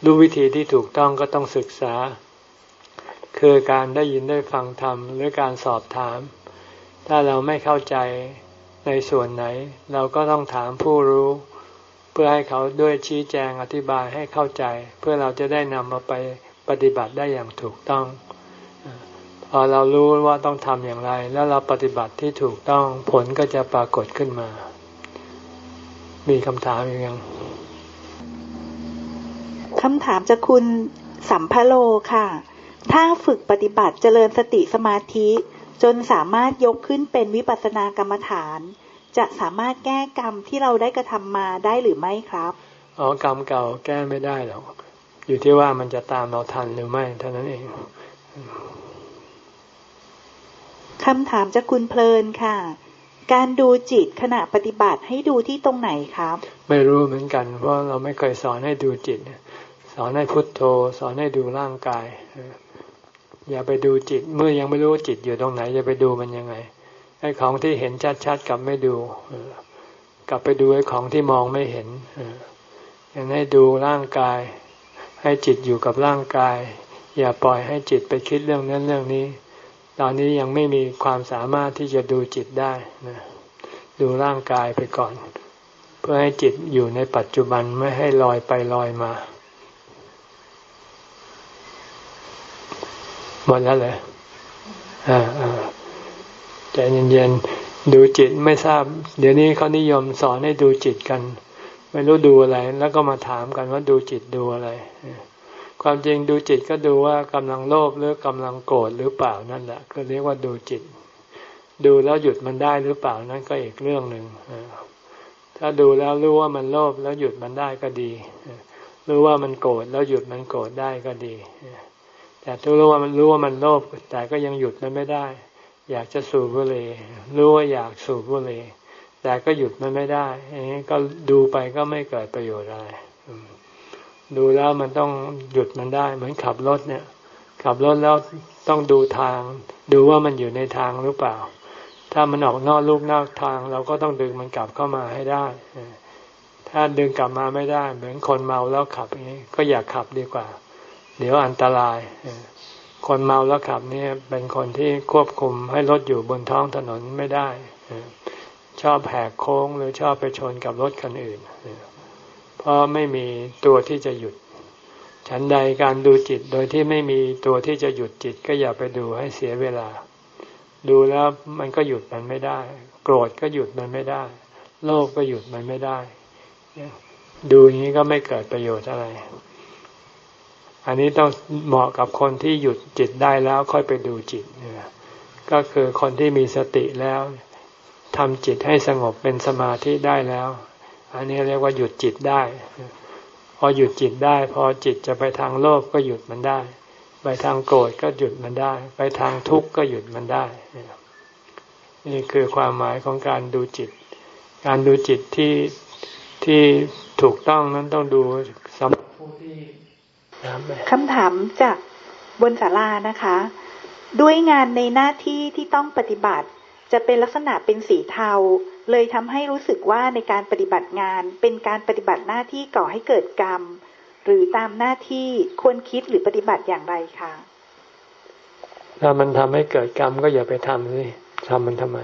รู้วิธีที่ถูกต้องก็ต้องศึกษา คือการได้ยินได้ฟังธรรมหรือการสอบถาม ถ้าเราไม่เข้าใจในส่วนไหน เราก็ต้องถามผู้รู้ เพื่อให้เขาด้วยชี้แจงอธิบายให้เข้าใจ เพื่อเราจะได้นำมาไปปฏิบัติได้อย่างถูกต้อง พอเรารู้ว่าต้องทำอย่างไร แล้วเราปฏิบัติที่ถูกต้องผลก็จะปรากฏขึ้นมา มีคำถามอยังคำถามจากคุณสัมพโลค่ะ ถ้าฝึกปฏิบัติเจริญสติสมาธิ จนสามารถยกขึ้นเป็นวิปัสสนากรรมฐาน จะสามารถแก้กรรมที่เราได้กระทำมาได้หรือไม่ครับอ๋อกรรมเก่าแก้ไม่ได้หรอกอยู่ที่ว่ามันจะตามเราทันหรือไม่เท่านั้นเองคำถามจากคุณเพลินค่ะ การดูจิตขณะปฏิบัติให้ดูที่ตรงไหนครับ ไม่รู้เหมือนกันเพราะเราไม่เคยสอนให้ดูจิต สอนให้พุทโธ สอนให้ดูร่างกาย อย่าไปดูจิตเมื่อยังไม่รู้จิตอยู่ตรงไหนจะไปดูมันยังไงไอ้ของที่เห็นชัดๆกลับไม่ดูกลับไปดูไอ้ของที่มองไม่เห็นยังให้ดูร่างกาย ให้จิตอยู่กับร่างกาย อย่าปล่อยให้จิตไปคิดเรื่องนั้นเรื่องนี้ ตอนนี้ยังไม่มีความสามารถที่จะดูจิตได้นะดูร่างกายไปก่อน เพื่อให้จิตอยู่ในปัจจุบันไม่ให้ลอยไปลอยมา หมดแล้วเลยอ่าใจเย็นๆดูจิตไม่ทราบ เดี๋ยวนี้เขานิยมสอนให้ดูจิตกัน ไม่รู้ดูอะไร แล้วก็มาถามกันว่าดูจิตดูอะไร ความจริงดูจิตก็ดูว่ากำลังโลภหรือกำลังโกรธหรือเปล่านั่นแหละก็เรียกว่าดูจิต ดูแล้วหยุดมันได้หรือเปล่านั่นก็อีกเรื่องหนึ่งถ้าดูแล้วรู้ว่ามันโลภแล้วหยุดมันได้ก็ดีรู้ว่ามันโกรธแล้วหยุดมันโกรธได้ก็ดี แต่ถ้ารู้ว่ามันรู้ว่ามันโลภแต่ก็ยังหยุดมันไม่ได้ อยากจะสูบบุหรี่รู้ว่าอยากสูบบุหรี่แต่ก็หยุดมันไม่ได้อย่างนี้ก็ดูไปก็ไม่เกิดประโยชน์อะไรดูแล้วมันต้องหยุดมันได้ เหมือนขับรถเนี่ย ขับรถแล้วต้องดูทาง ดูว่ามันอยู่ในทางหรือเปล่า ถ้ามันออกนอกลูกนอกทาง เราก็ต้องดึงมันกลับเข้ามาให้ได้ถ้าดึงกลับมาไม่ได้ เหมือนคนเมาแล้วขับอย่างนี้ก็อย่าขับดีกว่า เดี๋ยวอันตราย คนเมาแล้วขับนี่เป็นคนที่ควบคุมให้รถอยู่บนท้องถนนไม่ได้ ชอบแหกโค้งหรือชอบไปชนกับรถคันอื่น เพราะไม่มีตัวที่จะหยุด ฉันใดการดูจิตโดยที่ไม่มีตัวที่จะหยุดจิตก็อย่าไปดูให้เสียเวลา ดูแล้วมันก็หยุดมันไม่ได้ โกรธก็หยุดมันไม่ได้ โลภก็หยุดมันไม่ได้ ดูอย่างนี้ก็ไม่เกิดประโยชน์อะไร อันนี้ต้องเหมาะกับคนที่หยุดจิตได้แล้วค่อยไปดูจิต ก็คือคนที่มีสติแล้วทำจิตให้สงบเป็นสมาธิได้แล้ว อันนี้เรียกว่าหยุดจิตได้ พอหยุดจิตได้ พอจิตจะไปทางโลภก็หยุดมันได้ ไปทางโกรธก็หยุดมันได้ ไปทางทุกข์ก็หยุดมันได้ นี่คือความหมายของการดูจิต การดูจิตที่ที่ถูกต้องนั้นต้องดูสำหรับผู้ที่ คำถามจากบนศาลานะคะ ด้วยงานในหน้าที่ที่ต้องปฏิบัติ จะเป็นลักษณะเป็นสีเทา เลยทำให้รู้สึกว่าในการปฏิบัติงาน เป็นการปฏิบัติหน้าที่ก่อให้เกิดกรรม หรือตามหน้าที่ควรคิดหรือปฏิบัติอย่างไรคะถ้ามันทำให้เกิดกรรมก็อย่าไปทำสิทำมันทำไม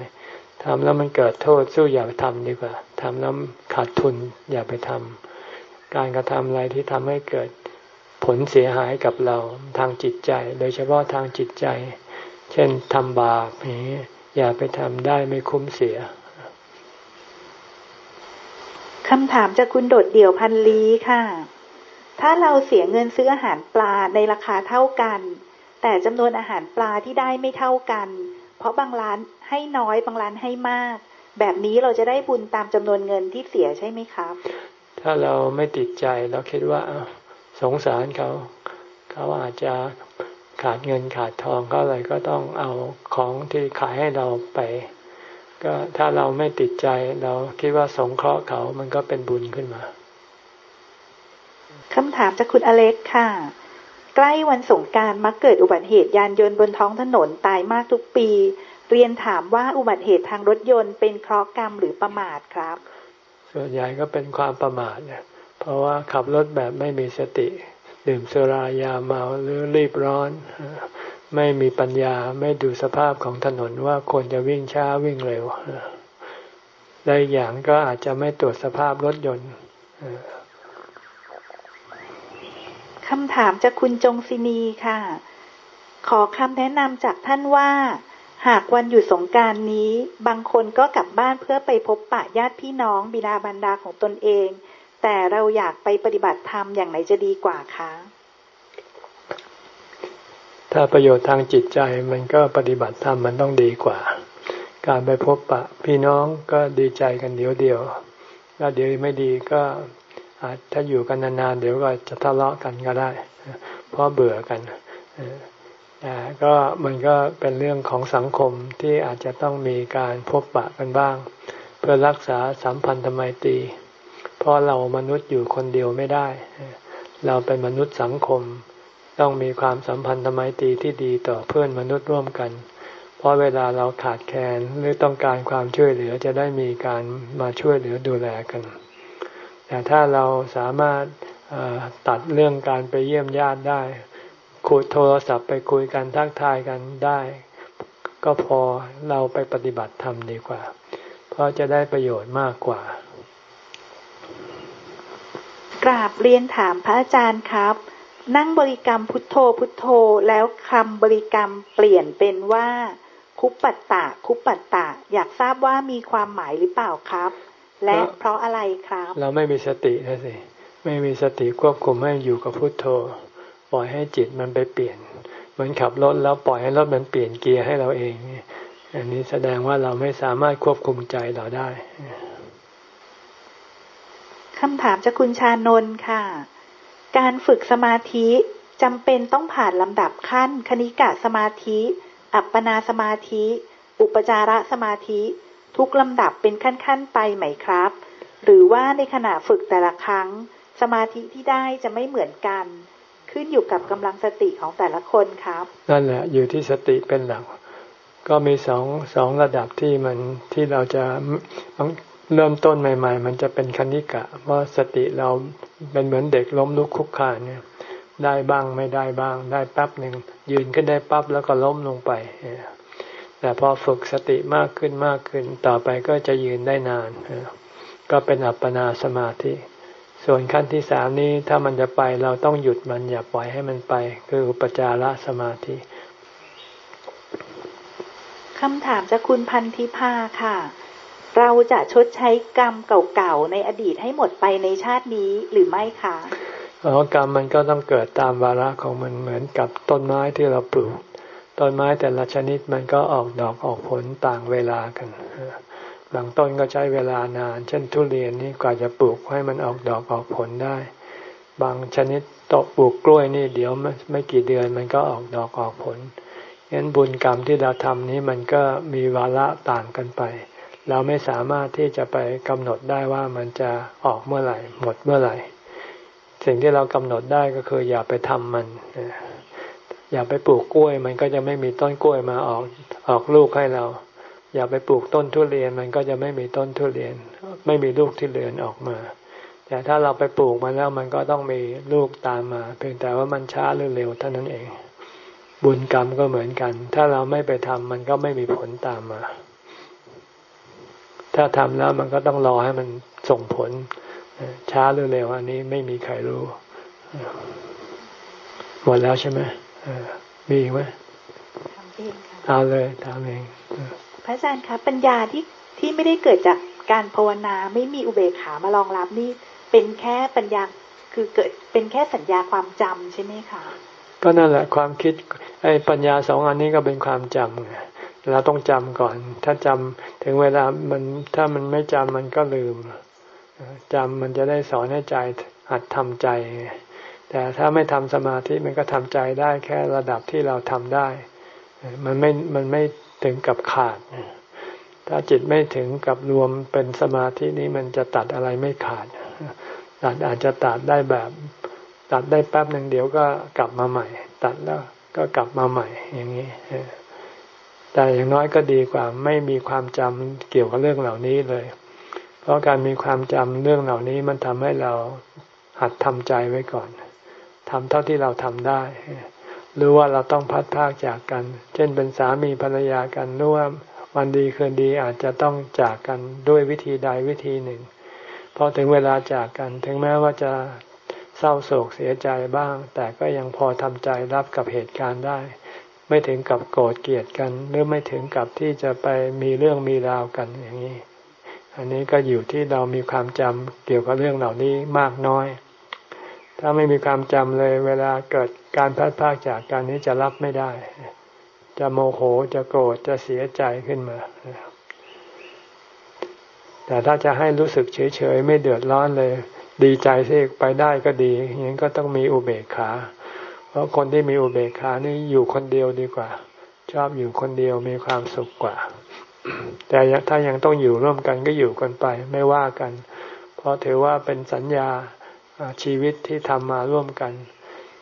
ทำแล้วมันเกิดโทษสู้อย่าไปทำดีกว่าทำแล้วขาดทุนอย่าไปทำการกระทำอะไรที่ทำให้เกิด ผลเสียหายกับเราทางจิตใจ โดยเฉพาะทางจิตใจ เช่นทำบาปนี้อย่าไปทำได้ไม่คุ้มเสียคำถามจากคุณโดดเดี่ยวพันลีค่ะ ถ้าเราเสียเงินซื้ออาหารปลาในราคาเท่ากัน แต่จำนวนอาหารปลาที่ได้ไม่เท่ากัน เพราะบางร้านให้น้อยบางร้านให้มาก แบบนี้เราจะได้บุญตามจำนวนเงินที่เสียใช่ไหมครับ ถ้าเราไม่ติดใจเราคิดว่า สงสารเขาเขาอาจจะขาดเงินขาดทองก็เลยก็ต้องเอาของที่ขายให้เราไป ก็ถ้าเราไม่ติดใจเราคิดว่าสงเคราะห์เขามันก็เป็นบุญขึ้นมาคำถามจากคุณอเล็กค่ะ ใกล้วันสงการมักเกิดอุบัติเหตุยานยนต์บนท้องถนนตายมากทุกปี เรียนถามว่าอุบัติเหตุทางรถยนต์เป็นเคราะห์กรรมหรือประมาทครับ ส่วนใหญ่ก็เป็นความประมาทเนี่ย เพราะว่าขับรถแบบไม่มีสติ ดื่มสุรายาเมาหรือรีบร้อน ไม่มีปัญญาไม่ดูสภาพของถนนว่าควรจะวิ่งช้าวิ่งเร็วได้อย่างก็อาจจะไม่ตรวจสภาพรถยนต์คำถามจากคุณจงศินีค่ะ ขอคำแนะนำจากท่านว่า หากวันหยุดสงการนี้ บางคนก็กลับบ้านเพื่อไปพบปะญาติพี่น้องบิดาบรรดาของตนเอง แต่เราอยากไปปฏิบัติธรรมอย่างไหนจะดีกว่าคะถ้าประโยชน์ทางจิตใจมันก็ปฏิบัติธรรมมันต้องดีกว่า การไปพบปะ พี่น้องก็ดีใจกันเดี๋ยวเดียวแล้วเดี๋ยวไม่ดีก็อาจถ้าอยู่กันนานๆเดี๋ยวก็จะทะเลาะกันก็ได้ เพราะเบื่อกันแต่ก็มันก็เป็นเรื่องของสังคมที่อาจจะต้องมีการพบปะกันบ้าง เพื่อรักษาสัมพันธไมตรี เพราะเรามนุษย์อยู่คนเดียวไม่ได้ เราเป็นมนุษย์สังคม ต้องมีความสัมพันธ์ทไมตรีที่ดีต่อเพื่อนมนุษย์ร่วมกัน เพราะเวลาเราขาดแคลนหรือต้องการความช่วยเหลือจะได้มีการมาช่วยเหลือดูแลกัน แต่ถ้าเราสามารถตัดเรื่องการไปเยี่ยมญาติได้คุยโทรศัพท์ไปคุยกันทักทายกันได้ ก็พอเราไปปฏิบัติธรรมดีกว่า เพราะจะได้ประโยชน์มากกว่า กราบเรียนถามพระอาจารย์ครับ นั่งบริกรรมพุทโธพุทโธแล้วคำบริกรรมเปลี่ยนเป็นว่า คุปปัตตะคุปปัตตะอยากทราบว่ามีความหมายหรือเปล่าครับ และเพราะอะไรครับ เราไม่มีสตินะสิไม่มีสติควบคุมให้อยู่กับพุทโธ ปล่อยให้จิตมันไปเปลี่ยน เหมือนขับรถแล้วปล่อยให้รถมันเปลี่ยนเกียร์ให้เราเองอันนี้แสดงว่าเราไม่สามารถควบคุมใจเราได้ คำถามจากคุณชานนท์ค่ะ การฝึกสมาธิจำเป็นต้องผ่านลำดับขั้น คณิกะสมาธิ อัปปนาสมาธิ อุปจารสมาธิ ทุกลำดับเป็นขั้นๆไปไหมครับ หรือว่าในขณะฝึกแต่ละครั้ง สมาธิที่ได้จะไม่เหมือนกัน ขึ้นอยู่กับกำลังสติของแต่ละคนครับ นั่นแหละอยู่ที่สติเป็นหลักก็มีสองสองระดับที่มันที่เราจะ เริ่มต้นใหม่ ๆ มันจะเป็นคณิกะเพราะสติเราเป็นเหมือนเด็กล้มลุกคุกคานเนี่ย ได้บ้างไม่ได้บ้าง ได้แป๊บหนึ่งยืนขึ้นได้ปั๊บแล้วก็ล้มลงไปแต่พอฝึกสติมากขึ้นมากขึ้น ต่อไปก็จะยืนได้นานก็เป็นอัปปนาสมาธิ ส่วนขั้นที่สามนี้ถ้ามันจะไปเราต้องหยุดมันอย่าปล่อยให้มันไป คืออุปจารสมาธิคำถามจากคุณพันธิพาค่ะ เราจะชดใช้กรรมเก่าๆในอดีตให้หมดไปในชาตินี้หรือไม่คะอ๋อกรรมมันก็ต้องเกิดตามวาระของมันเหมือนกับต้นไม้ที่เราปลูก ต้นไม้แต่ละชนิดมันก็ออกดอกออกผลต่างเวลากันบางต้นก็ใช้เวลานาน เช่นทุเรียนนี่กว่าจะปลูกให้มันออกดอกออกผลได้ บางชนิดตกปลูกกล้วยนี่เดี๋ยวไม่กี่เดือนมันก็ออกดอกออกผลงั้นบุญกรรมที่เราทำนี้มันก็มีวาระต่างกันไป เราไม่สามารถที่จะไปกำหนดได้ว่ามันจะออกเมื่อไหร่ หมดเมื่อไหร่ สิ่งที่เรากำหนดได้ก็คืออย่าไปทำมัน อย่าไปปลูกกล้วย มันก็จะไม่มีต้นกล้วยมาออกออกลูกให้เรา อย่าไปปลูกต้นทุเรียน มันก็จะไม่มีต้นทุเรียน ไม่มีลูกที่เรียนออกมา แต่ถ้าเราไปปลูกมันแล้วมันก็ต้องมีลูกตามมา เพียงแต่ว่ามันช้าหรือเร็วเท่านั้นเอง บุญกรรมก็เหมือนกัน ถ้าเราไม่ไปทำมันก็ไม่มีผลตามมา ถ้าทำแล้วมันก็ต้องรอให้มันส่งผล ช้าหรือเร็วอันนี้ไม่มีใครรู้ หมดแล้วใช่ไหมมีไหมเองค่ะเอาเลยถามเองพระอาจารย์คะปัญญาที่ที่ไม่ได้เกิดจากการภาวนาไม่มีอุเบกขามารองรับนี่เป็นแค่ปัญญาคือเกิดเป็นแค่สัญญาความจำใช่ไหมคะก็นั่นแหละความคิดไอ้ปัญญาสองอันนี้ก็เป็นความจำไง เราต้องจำก่อน ถ้าจำถึงเวลามันถ้ามันไม่จำมันก็ลืมจำมันจะได้สอนให้ใจหัดทำใจ แต่ถ้าไม่ทำสมาธิมันก็ทำใจได้แค่ระดับที่เราทำได้ มันไม่มันไม่ถึงกับขาด ถ้าจิตไม่ถึงกับรวมเป็นสมาธินี้มันจะตัดอะไรไม่ขาด ตัดอาจจะตัดได้แบบ ตัดได้แป๊บหนึ่งเดี๋ยวก็กลับมาใหม่ ตัดแล้วก็กลับมาใหม่อย่างนี้ แต่อย่างน้อยก็ดีกว่า ไม่มีความจำเกี่ยวกับเรื่องเหล่านี้เลย เพราะการมีความจำเรื่องเหล่านี้มันทำให้เราหัดทำใจไว้ก่อนทำเท่าที่เราทำได้ รู้ว่าเราต้องพัดพากจากกัน เช่นเป็นสามีภรรยากันรู้ว่าวันดีคืนดีอาจจะต้องจากกันด้วยวิธีใดวิธีหนึ่งพอถึงเวลาจากกัน ถึงแม้ว่าจะเศร้าโศกเสียใจบ้าง แต่ก็ยังพอทำใจรับกับเหตุการณ์ได้ ไม่ถึงกับโกรธเกลียดกัน หรือไม่ถึงกับที่จะไปมีเรื่องมีราวกันอย่างนี้ อันนี้ก็อยู่ที่เรามีความจำเกี่ยวกับเรื่องเหล่านี้มากน้อย ถ้าไม่มีความจำเลย เวลาเกิดการพัดพากจากการนี้จะรับไม่ได้ จะโมโหจะโกรธจะเสียใจขึ้นมาแต่ถ้าจะให้รู้สึกเฉยๆไม่เดือดร้อนเลย ดีใจสิไปได้ก็ดีอย่างนี้ก็ต้องมีอุเบกขา เพราะคนที่มีอุเบกขานี่อยู่คนเดียวดีกว่า ชอบอยู่คนเดียวมีความสุขกว่า แต่ถ้ายังต้องอยู่ร่วมกันก็อยู่กันไปไม่ว่ากัน เพราะถือว่าเป็นสัญญาชีวิตที่ทำมาร่วมกัน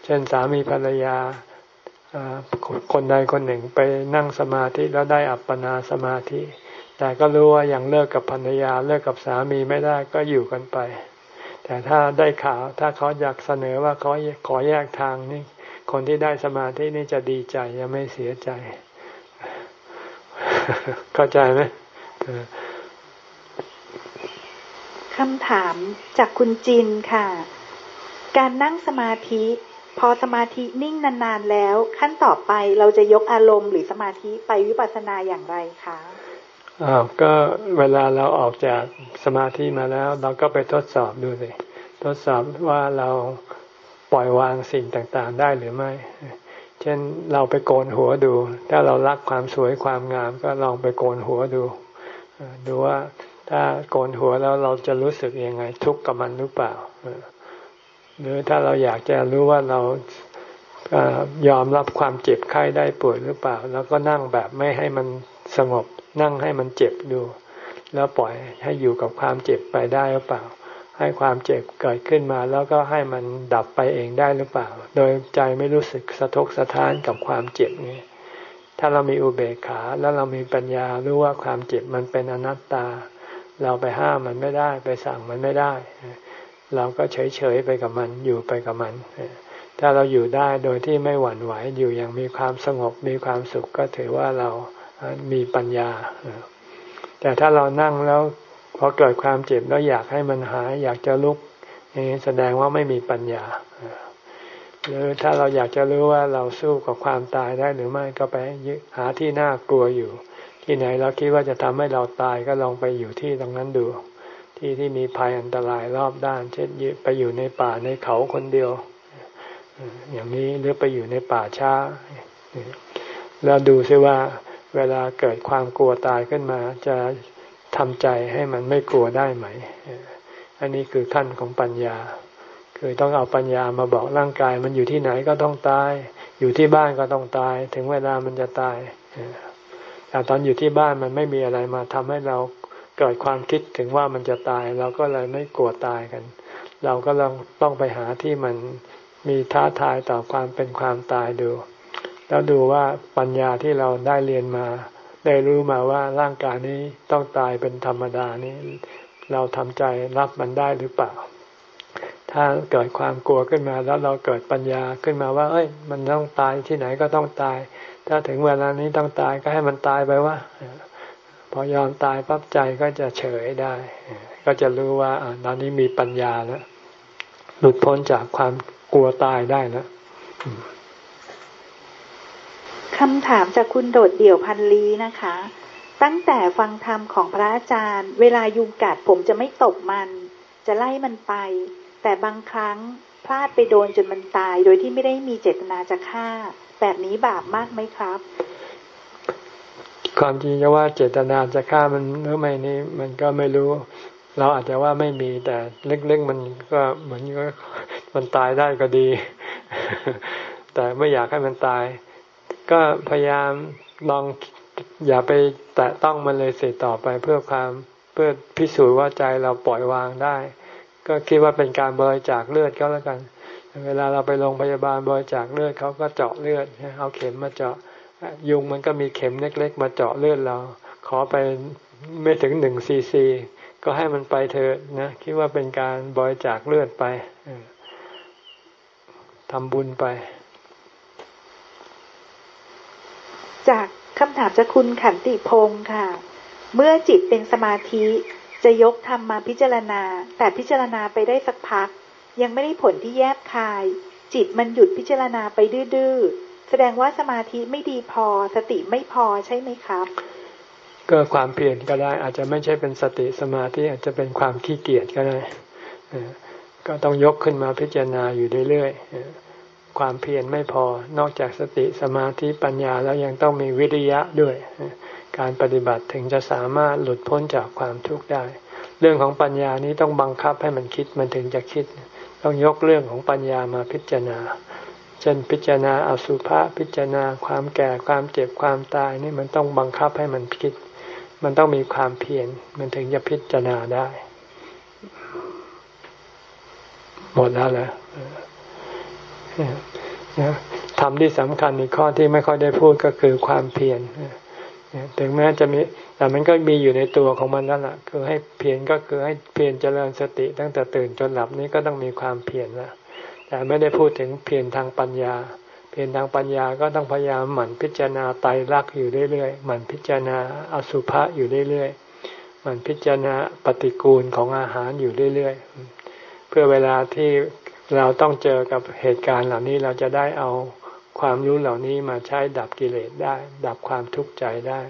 เช่นสามีภรรยาคนใดคนหนึ่งไปนั่งสมาธิแล้วได้อัปปนาสมาธิ แต่ก็รู้ว่ายังเลิกกับภรรยาเลิกกับสามีไม่ได้ก็อยู่กันไป แต่ถ้าได้ข่าวถ้าเขาอยากเสนอว่าเขาขอแยกทางนี่ คนที่ได้สมาธินี่จะดีใจยังไม่เสียใจ เข้าใจไหมคำถามจากคุณจินค่ะ การนั่งสมาธิ พอสมาธินิ่งนานๆแล้ว ขั้นต่อไปเราจะยกอารมณ์หรือสมาธิไปวิปัสสนาอย่างไรคะอ้าวก็เวลาเราออกจากสมาธิมาแล้ว เราก็ไปทดสอบดูสิทดสอบว่าเรา ปล่อยวางสิ่งต่างๆ ได้หรือไม่ เช่นเราไปโกนหัวดู ถ้าเรารักความสวยความงามก็ลองไปโกนหัวดู ดูว่าถ้าโกนหัวแล้วเราจะรู้สึกยังไง ทุกข์กับมันหรือเปล่า หรือถ้าเราอยากจะรู้ว่าเรายอมรับความเจ็บไข้ได้ป่วยหรือเปล่า แล้วก็นั่งแบบไม่ให้มันสงบ นั่งให้มันเจ็บดู แล้วปล่อยให้อยู่กับความเจ็บไปได้หรือเปล่า ให้ความเจ็บเกิดขึ้นมาแล้วก็ให้มันดับไปเองได้หรือเปล่า โดยใจไม่รู้สึกสะทกสะท้านกับความเจ็บนี้ ถ้าเรามีอุเบกขาแล้วเรามีปัญญารู้ว่าความเจ็บมันเป็นอนัตตา เราไปห้ามมันไม่ได้ ไปสั่งมันไม่ได้ เราก็เฉยเฉยไปกับมันอยู่ไปกับมัน ถ้าเราอยู่ได้โดยที่ไม่หวั่นไหวอยู่อย่างมีความสงบมีความสุขก็ถือว่าเรามีปัญญา แต่ถ้าเรานั่งแล้ว พอเกิดความเจ็บแล้วอยากให้มันหาย อยากจะลุกนี่แสดงว่าไม่มีปัญญาหรือถ้าเราอยากจะรู้ว่าเราสู้กับความตายได้หรือไม่ก็ไปหาที่น่ากลัวอยู่ ที่ไหนเราคิดว่าจะทำให้เราตายก็ลองไปอยู่ที่ตรงนั้นดู ที่ที่มีภัยอันตรายรอบด้าน เช่นไปอยู่ในป่าในเขาคนเดียว อย่างนี้หรือไปอยู่ในป่าช้าแล้วดูซิว่า เวลาเกิดความกลัวตายขึ้นมา จะ ทำใจให้มันไม่กลัวได้ไหม อันนี้คือขั้นของปัญญา คือต้องเอาปัญญามาบอกร่างกาย มันอยู่ที่ไหนก็ต้องตาย อยู่ที่บ้านก็ต้องตาย ถึงเวลามันจะตายแต่ตอนอยู่ที่บ้านมันไม่มีอะไรมาทำให้เราเกิดความคิดถึงว่ามันจะตาย เราก็เลยไม่กลัวตายกัน เราก็ลองต้องไปหาที่มันมีท้าทายต่อความเป็นความตายดู แล้วดูว่าปัญญาที่เราได้เรียนมา ได้รู้มาว่าร่างกายนี้ต้องตายเป็นธรรมดานี้ เราทำใจรับมันได้หรือเปล่า ถ้าเกิดความกลัวขึ้นมาแล้วเราเกิดปัญญาขึ้นมาว่า เอ้ย มันต้องตายที่ไหนก็ต้องตาย ถ้าถึงเวลานี้ต้องตายก็ให้มันตายไปว่าพอยอมตายปั๊บใจก็จะเฉยได้ ก็จะรู้ว่าตอนนี้มีปัญญาแล้วหลุดพ้นจากความกลัวตายได้แล้ว คำถามจากคุณโดดเดี่ยวพันลีนะคะ ตั้งแต่ฟังธรรมของพระอาจารย์ เวลายุงกัดผมจะไม่ตบมัน จะไล่มันไป แต่บางครั้งพลาดไปโดนจนมันตาย โดยที่ไม่ได้มีเจตนาจะฆ่า แบบนี้บาปมากไหมครับ ความจริงจะว่าเจตนาจะฆ่ามันหรือไม่นี่มันก็ไม่รู้ เราอาจจะว่าไม่มีแต่เล็กๆมันก็เหมือนก็มันตายได้ก็ดี แต่ไม่อยากให้มันตาย ก็พยายามลองอย่าไปแตะต้องมันเลยเสียต่อไปเพื่อความเพื่อพิสูจน์ว่าใจเราปล่อยวางได้ ก็คิดว่าเป็นการบริจาคเลือดก็แล้วกัน เวลาเราไปโรงพยาบาลบริจาคเลือดเขาก็เจาะเลือดเอาเข็มมาเจาะยุงมันก็มีเข็มเล็ก ๆ มาเจาะเลือดเรา ขอไปไม่ถึงหนึ่งซีซีก็ให้มันไปเถอะนะคิดว่าเป็นการบริจาคเลือดไปทำบุญไป จากคำถามจากคุณขันติพงศ์ค่ะ เมื่อจิตเป็นสมาธิจะยกธรรมมาพิจารณา แต่พิจารณาไปได้สักพัก ยังไม่ได้ผลที่แยบคาย จิตมันหยุดพิจารณาไปดื้อแสดงว่าสมาธิไม่ดีพอสติไม่พอใช่ไหมครับ ก็ความเปลี่ยนก็ได้อาจจะไม่ใช่เป็นสติสมาธิอาจจะเป็นความขี้เกียจก็ได้ก็ต้องยกขึ้นมาพิจารณาอยู่เรื่อยๆ ความเพียรไม่พอ นอกจากสติสมาธิปัญญาแล้วยังต้องมีวิริยะด้วย การปฏิบัติถึงจะสามารถหลุดพ้นจากความทุกข์ได้ เรื่องของปัญญานี้ต้องบังคับให้มันคิดมันถึงจะคิด ต้องยกเรื่องของปัญญามาพิจารณาเช่นพิจารณาอสุภะพิจารณาความแก่ความเจ็บความตายนี่มันต้องบังคับให้มันคิด มันต้องมีความเพียรมันถึงจะพิจารณาได้ หมดแล้วแหละ ทำที่สำคัญอีกข้อที่ไม่ค่อยได้พูดก็คือความเพียรถึงแม้จะมีแต่มันก็มีอยู่ในตัวของมันนั่นแหละคือให้เพียรก็คือให้เพียรเจริญสติ ตั้งแต่ตื่นจนหลับนี้ก็ต้องมีความเพียรล้วแต่ไม่ได้พูดถึงเพียรทางปัญญา เพียรทางปัญญาก็ต้องพยายามหมั่นพิจารณาไตรลักษณ์อยู่เรื่อยๆหมั่นพิจารณาอสุภะอยู่เรื่อยๆหมั่นพิจารณาปฏิกูลของอาหารอยู่เรื่อยๆเพื่อเวลาที่ เราต้องเจอกับเหตุการณ์เหล่านี้เราจะได้เอาความรู้เหล่านี้มาใช้ดับกิเลสได้ ดับความทุกข์ใจได้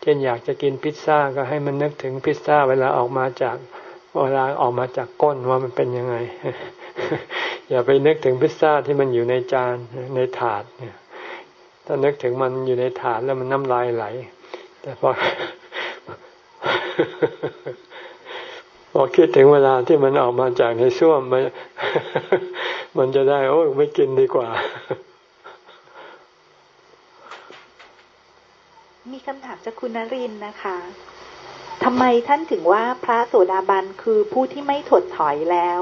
เช่นอยากจะกินพิซซ่าก็ให้มันนึกถึงพิซซ่าเวลาออกมาจากเวลาออกมาจากก้นว่ามันเป็นยังไง อย่าไปนึกถึงพิซซ่าที่มันอยู่ในจานในถาดเนี่ยถ้านึกถึงมันอยู่ในถาดแล้วมันน้ำลายไหล แต่พอ พอคิดถึงเวลาที่มันออกมาจากในส้วมมันมันจะได้โอ้ไม่กินดีกว่า มีคำถามจากคุณนรินนะคะทำไมท่านถึงว่าพระโสดาบันคือผู้ที่ไม่ถดถอยแล้ว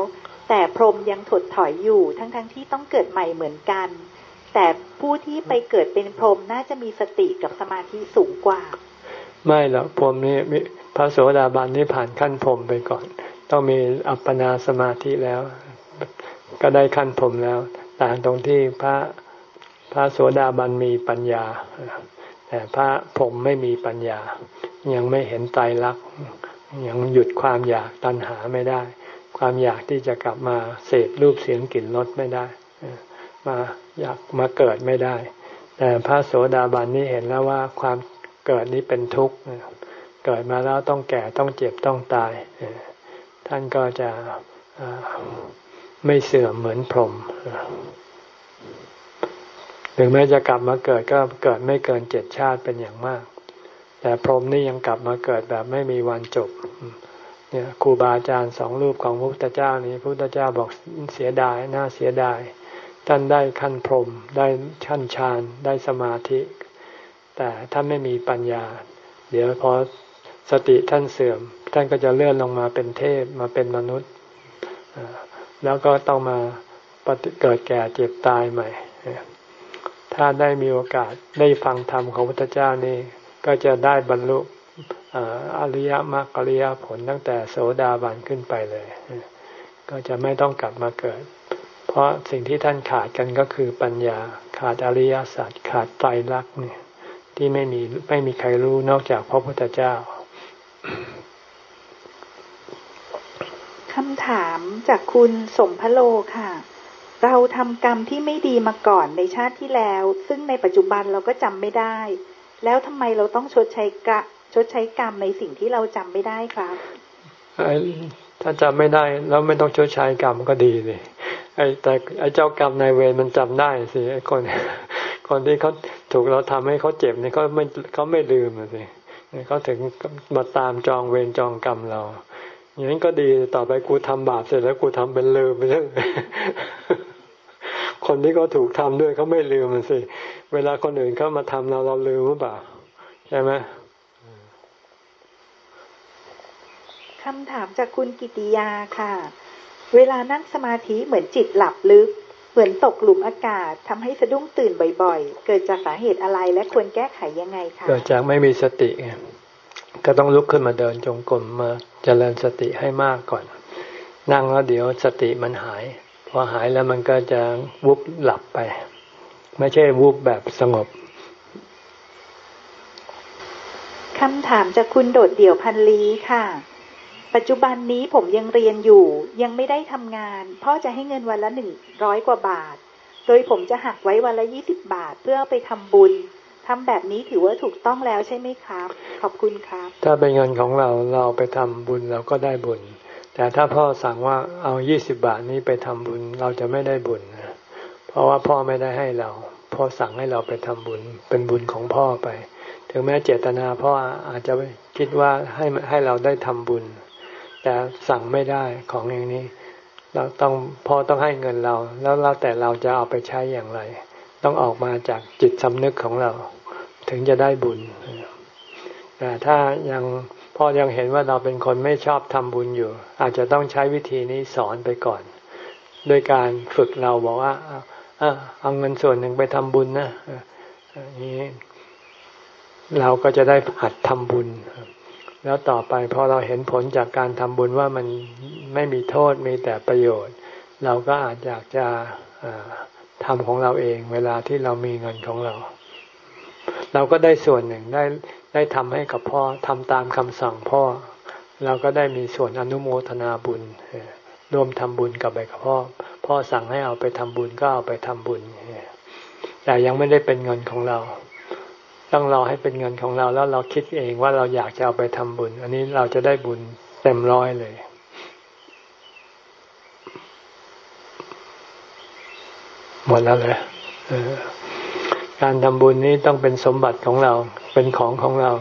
แต่พรหมยังถดถอยอยู่ทั้งๆทที่ต้องเกิดใหม่เหมือนกัน แต่ผู้ที่ไปเกิดเป็นพรหมน่าจะมีสติกับสมาธิสูงกว่า ไม่หรอกพรหมนี่ พระโสดาบันนี่ผ่านขั้นพรมไปก่อน ต้องมีอัปปนาสมาธิแล้ว ก็ได้ขั้นพรมแล้ว ต่างตรงที่พระพระโสดาบันมีปัญญา แต่พระพรมไม่มีปัญญา ยังไม่เห็นไตรลักษณ์ยังหยุดความอยากตัณหาไม่ได้ ความอยากที่จะกลับมาเสพรูปเสียงกลิ่นรสไม่ได้มาอยากมาเกิดไม่ได้ แต่พระโสดาบันนี่เห็นแล้วว่าความเกิดนี้เป็นทุกข์ เกิดมาแล้วต้องแก่ต้องเจ็บต้องตาย ท่านก็จะไม่เสื่อมเหมือนพรหมถึงแม้จะกลับมาเกิดก็เกิดไม่เกินเจ็ดชาติเป็นอย่างมาก แต่พรหมนี่ยังกลับมาเกิดแบบไม่มีวันจบ เนี่ยครูบาอาจารย์สองรูปของพระพุทธเจ้านี้พระพุทธเจ้าบอกเสียดายน่าเสียดาย ท่านได้ขั้นพรหมได้ขั้นฌานได้สมาธิ แต่ท่านไม่มีปัญญา เดี๋ยวพอ สติท่านเสื่อม ท่านก็จะเลื่อนลงมาเป็นเทพมาเป็นมนุษย์ แล้วก็ต้องมาปฏิเกิดแก่เจ็บตายใหม่ ถ้าได้มีโอกาสได้ฟังธรรมของพระพุทธเจ้านี่ก็จะได้บรรลุอริยมรรคอริยผลตั้งแต่โสดาบันขึ้นไปเลย ก็จะไม่ต้องกลับมาเกิด เพราะสิ่งที่ท่านขาดกันก็คือปัญญาขาดอริยสัจขาดไตรลักษณ์เนี่ยที่ไม่มีไม่มีใครรู้นอกจากพระพุทธเจ้า คำถามจากคุณสมพโลค่ะ เราทำกรรมที่ไม่ดีมาก่อนในชาติที่แล้ว ซึ่งในปัจจุบันเราก็จำไม่ได้ แล้วทำไมเราต้องชดใช้กะชดใช้กรรมในสิ่งที่เราจำไม่ได้ครับถ้าจำไม่ได้แล้วไม่ต้องชดใช้กรรมก็ดีเลยไอ้แต่ไอ้เจ้ากรรมนายเวรมันจำได้สิไอ้คนคนที่เขาถูกเราทำให้เขาเจ็บเนี่ยเขาไม่เขาไม่ลืมสิ เขาถึงมาตามจองเวรจองกรรมเรา อย่างนั้นก็ดีต่อไปกูทำบาปเสร็จแล้วกูทำเป็นลืมไปเลยคนที่เขาถูกทำด้วยเขาไม่ลืมมันสิ เวลาคนอื่นเข้ามาทำเราเราลืมหรือเปล่า ใช่ไหมคำถามจากคุณกิติยาค่ะ เวลานั่งสมาธิเหมือนจิตหลับลึก เหมือนตกหลุมอากาศทำให้สะดุ้งตื่นบ่อยๆ เกิดจากสาเหตุอะไรและควรแก้ไขยังไงคะ เกิดจากไม่มีสติไงก็ต้องลุกขึ้นมาเดินจงกรมมาเจริญสติให้มากก่อน นั่งแล้วเดี๋ยวสติมันหาย พอหายแล้วมันก็จะวุบหลับไป ไม่ใช่วุบแบบสงบคำถามจากคุณโดดเดี่ยวพันลีค่ะ ปัจจุบันนี้ผมยังเรียนอยู่ ยังไม่ได้ทำงานพ่อจะให้เงินวันละหนึ่งร้อยกว่าบาท โดยผมจะหักไว้วันละยี่สิบบาทเพื่อไปทำบุญทำแบบนี้ถือว่าถูกต้องแล้วใช่ไหมครับ ขอบคุณครับ ถ้าเป็นเงินของเราเราไปทำบุญเราก็ได้บุญ แต่ถ้าพ่อสั่งว่าเอายี่สิบบาทนี้ไปทำบุญเราจะไม่ได้บุญเพราะว่าพ่อไม่ได้ให้เรา พ่อสั่งให้เราไปทำบุญ เป็นบุญของพ่อไป ถึงแม้เจตนาพ่ออาจจะคิดว่าให้ให้เราได้ทำบุญ แต่สั่งไม่ได้ของอย่างนี้ เราต้องพอต้องให้เงินเรา แล้วเราแต่เราจะเอาไปใช้อย่างไร ต้องออกมาจากจิตสำนึกของเรา ถึงจะได้บุญ แต่ถ้ายังพ่อยังเห็นว่าเราเป็นคนไม่ชอบทำบุญอยู่ อาจจะต้องใช้วิธีนี้สอนไปก่อน โดยการฝึกเราบอกว่าเอาเงินส่วนหนึ่งไปทำบุญนะนี้เราก็จะได้หัดทำบุญ แล้วต่อไปพอเราเห็นผลจากการทำบุญว่ามันไม่มีโทษมีแต่ประโยชน์ เราก็อาจอยากจะทำของเราเองเวลาที่เรามีเงินของเรา เราก็ได้ส่วนหนึ่งได้ได้ทำให้กับพ่อทำตามคำสั่งพ่อ เราก็ได้มีส่วนอนุโมทนาบุญร่วมทำบุญกับไปกับพ่อ พ่อสั่งให้เอาไปทำบุญก็เอาไปทำบุญแต่ยังไม่ได้เป็นเงินของเรา ต้องรอให้เป็นเงินของเราแล้วเราคิดเองว่าเราอยากจะเอาไปทำบุญ อันนี้เราจะได้บุญเต็มร้อยเลยหมดแล้วเลยการทำบุญนี้ต้องเป็นสมบัติของเรา เป็นของของเรา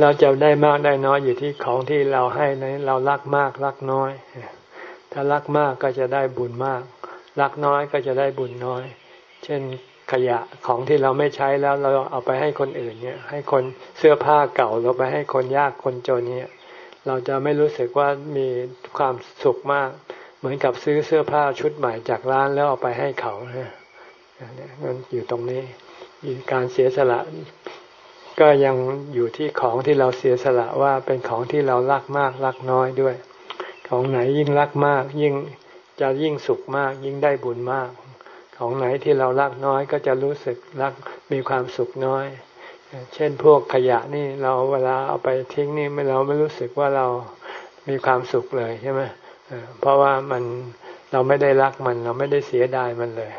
เราจะได้มากได้น้อยอยู่ที่ของที่เราให้นั้นเรารักมากรักน้อย ถ้ารักมากก็จะได้บุญมาก รักน้อยก็จะได้บุญน้อย เช่น ขยะของที่เราไม่ใช้แล้วเราเอาไปให้คนอื่นเนี่ย ให้คนเสื้อผ้าเก่าเราไปให้คนยากคนจนเนี่ย เราจะไม่รู้สึกว่ามีความสุขมาก เหมือนกับซื้อเสื้อผ้าชุดใหม่จากร้านแล้วเอาไปให้เขาเนี่ยมันอยู่ตรงนี้การเสียสละ ก็ยังอยู่ที่ของที่เราเสียสละว่าเป็นของที่เรารักมากรักน้อยด้วย ของไหนยิ่งรักมาก ยิ่งจะยิ่งสุขมาก ยิ่งได้บุญมาก ของไหนที่เรารักน้อยก็จะรู้สึกรักมีความสุขน้อย เช่นพวกขยะนี่เราเวลาเอาไปทิ้งนี่เราไม่รู้สึกว่าเรามีความสุขเลยใช่ไหมเพราะว่ามันเราไม่ได้รักมัน เราไม่ได้เสียดายมันเลย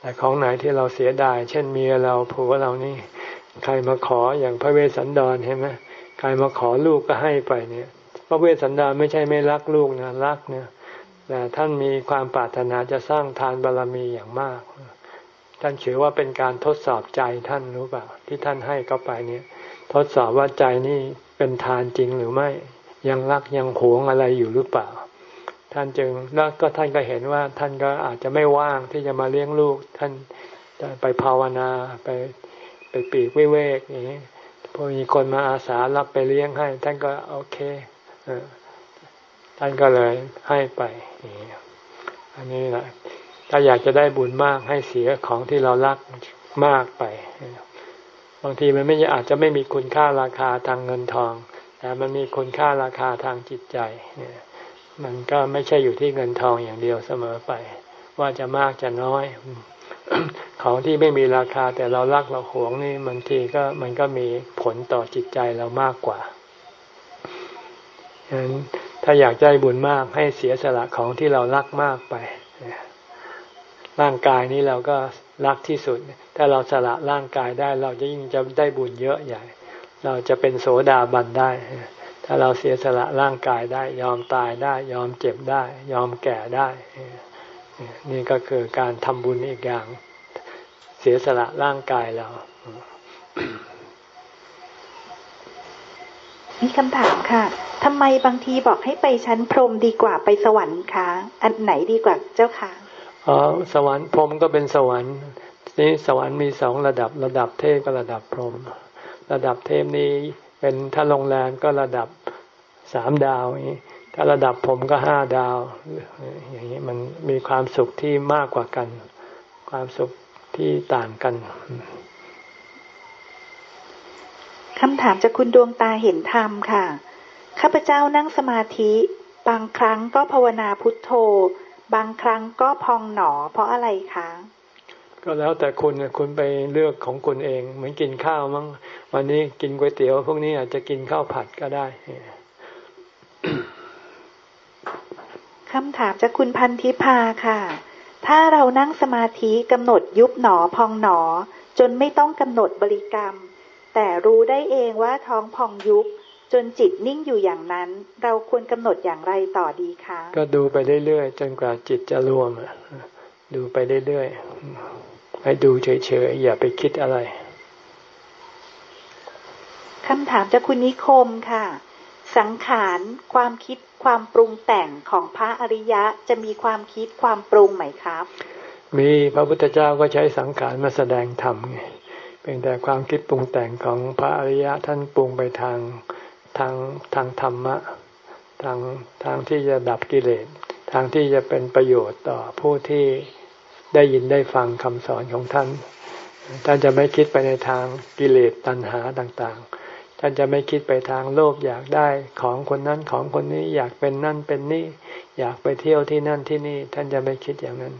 แต่ของไหนที่เราเสียดาย เช่นเมียเราผัวเรานี่ ใครมาขออย่างพระเวสสันดรใช่ไหมใครมาขอลูกก็ให้ไปเนี่ย พระเวสสันดรไม่ใช่ไม่รักลูกนะรักเนี่ย แต่ท่านมีความปรารถนาจะสร้างทานบารรมีอย่างมาก ท่านถือว่าเป็นการทดสอบใจท่านรู้เปล่าที่ท่านให้เข้าไปเนี่ย ทดสอบว่าใจนี่เป็นทานจริงหรือไม่ ยังรักยังหวงอะไรอยู่หรือเปล่า ท่านจึงแล้วก็ท่านก็เห็นว่าท่านก็อาจจะไม่ว่างที่จะมาเลี้ยงลูก ท่านจะไปภาวนาไปไปปีกเวกอย่างนี้พอมีคนมาอาสารับไปเลี้ยงให้ ท่านก็โอเค ท่านก็เลยให้ไปอันนี้แหละถ้าอยากจะได้บุญมากให้เสียของที่เรารักมากไป บางทีมันไม่อาจจะไม่มีคุณค่าราคาทางเงินทอง แต่มันมีคุณค่าราคาทางจิตใจเนี่ยมันก็ไม่ใช่อยู่ที่เงินทองอย่างเดียวเสมอไป ว่าจะมากจะน้อย ของที่ไม่มีราคาแต่เรารักเราหวงนี่บางทีก็มันก็มีผลต่อจิตใจเรามากกว่าฉะนั้น ถ้าอยากได้บุญมากให้เสียสละของที่เรารักมากไป ร่างกายนี้เราก็รักที่สุด ถ้าเราสละร่างกายได้เราจะยิ่งจะได้บุญเยอะใหญ่ เราจะเป็นโสดาบันได้ ถ้าเราเสียสละร่างกายได้ ยอมตายได้ ยอมเจ็บได้ ยอมแก่ได้ นี่ก็คือการทำบุญอีกอย่าง เสียสละร่างกายเรา มีคำถามค่ะทำไมบางทีบอกให้ไปชั้นพรหมดีกว่าไปสวรรค์คะอันไหนดีกว่าเจ้าคะอ๋อสวรรค์พรหมก็เป็นสวรรค์นี่สวรรค์มีสองระดับระดับเทพกับระดับพรหมระดับเทพนี้เป็นถ้าโรงแรมก็ระดับสามดาวนี้ถ้าระดับผมก็ห้าดาว อย่างนี้มันมีความสุขที่มากกว่ากัน ความสุขที่ต่างกัน คำถามจากคุณดวงตาเห็นธรรมค่ะ ข้าพเจ้านั่งสมาธิ บางครั้งก็ภาวนาพุทโธ บางครั้งก็พองหนอ เพราะอะไรคะ ก็แล้วแต่คุณคุณไปเลือกของคุณเอง เหมือนกินข้าวมั้ง วันนี้กินก๋วยเตี๋ยว พวกนี้อาจจะกินข้าวผัดก็ได้คำถามจากคุณพันธิพาค่ะ ถ้าเรานั่งสมาธิกำหนดยุบหนอพองหนอ จนไม่ต้องกำหนดบริกรรม แต่รู้ได้เองว่าท้องพองยุบ จนจิตนิ่งอยู่อย่างนั้น เราควรกำหนดอย่างไรต่อดีคะ ก็ดูไปเรื่อยๆ จนกว่าจิตจะรวมดูไปเรื่อยๆให้ดูเฉยๆ อย่าไปคิดอะไรคำถามจากคุณนิคมค่ะ สังขารความคิดความปรุงแต่งของพระอริยะจะมีความคิดความปรุงไหมครับ มีพระพุทธเจ้าก็ใช้สังขารมาแสดงธรรมไง เป็นแต่ความคิดปรุงแต่งของพระอริยะท่านปรุงไปทางทางทางธรรมะทางทางที่จะดับกิเลสทางที่จะเป็นประโยชน์ต่อผู้ที่ได้ยินได้ฟังคำสอนของท่าน ท่านจะไม่คิดไปในทางกิเลสตัณหาต่างๆ ท่านจะไม่คิดไปทางโลภอยากได้ของคนนั้นของคนนี้อยากเป็นนั่นเป็นนี่ อยากไปเที่ยวที่นั่นที่นี่ ท่านจะไม่คิดอย่างนั้น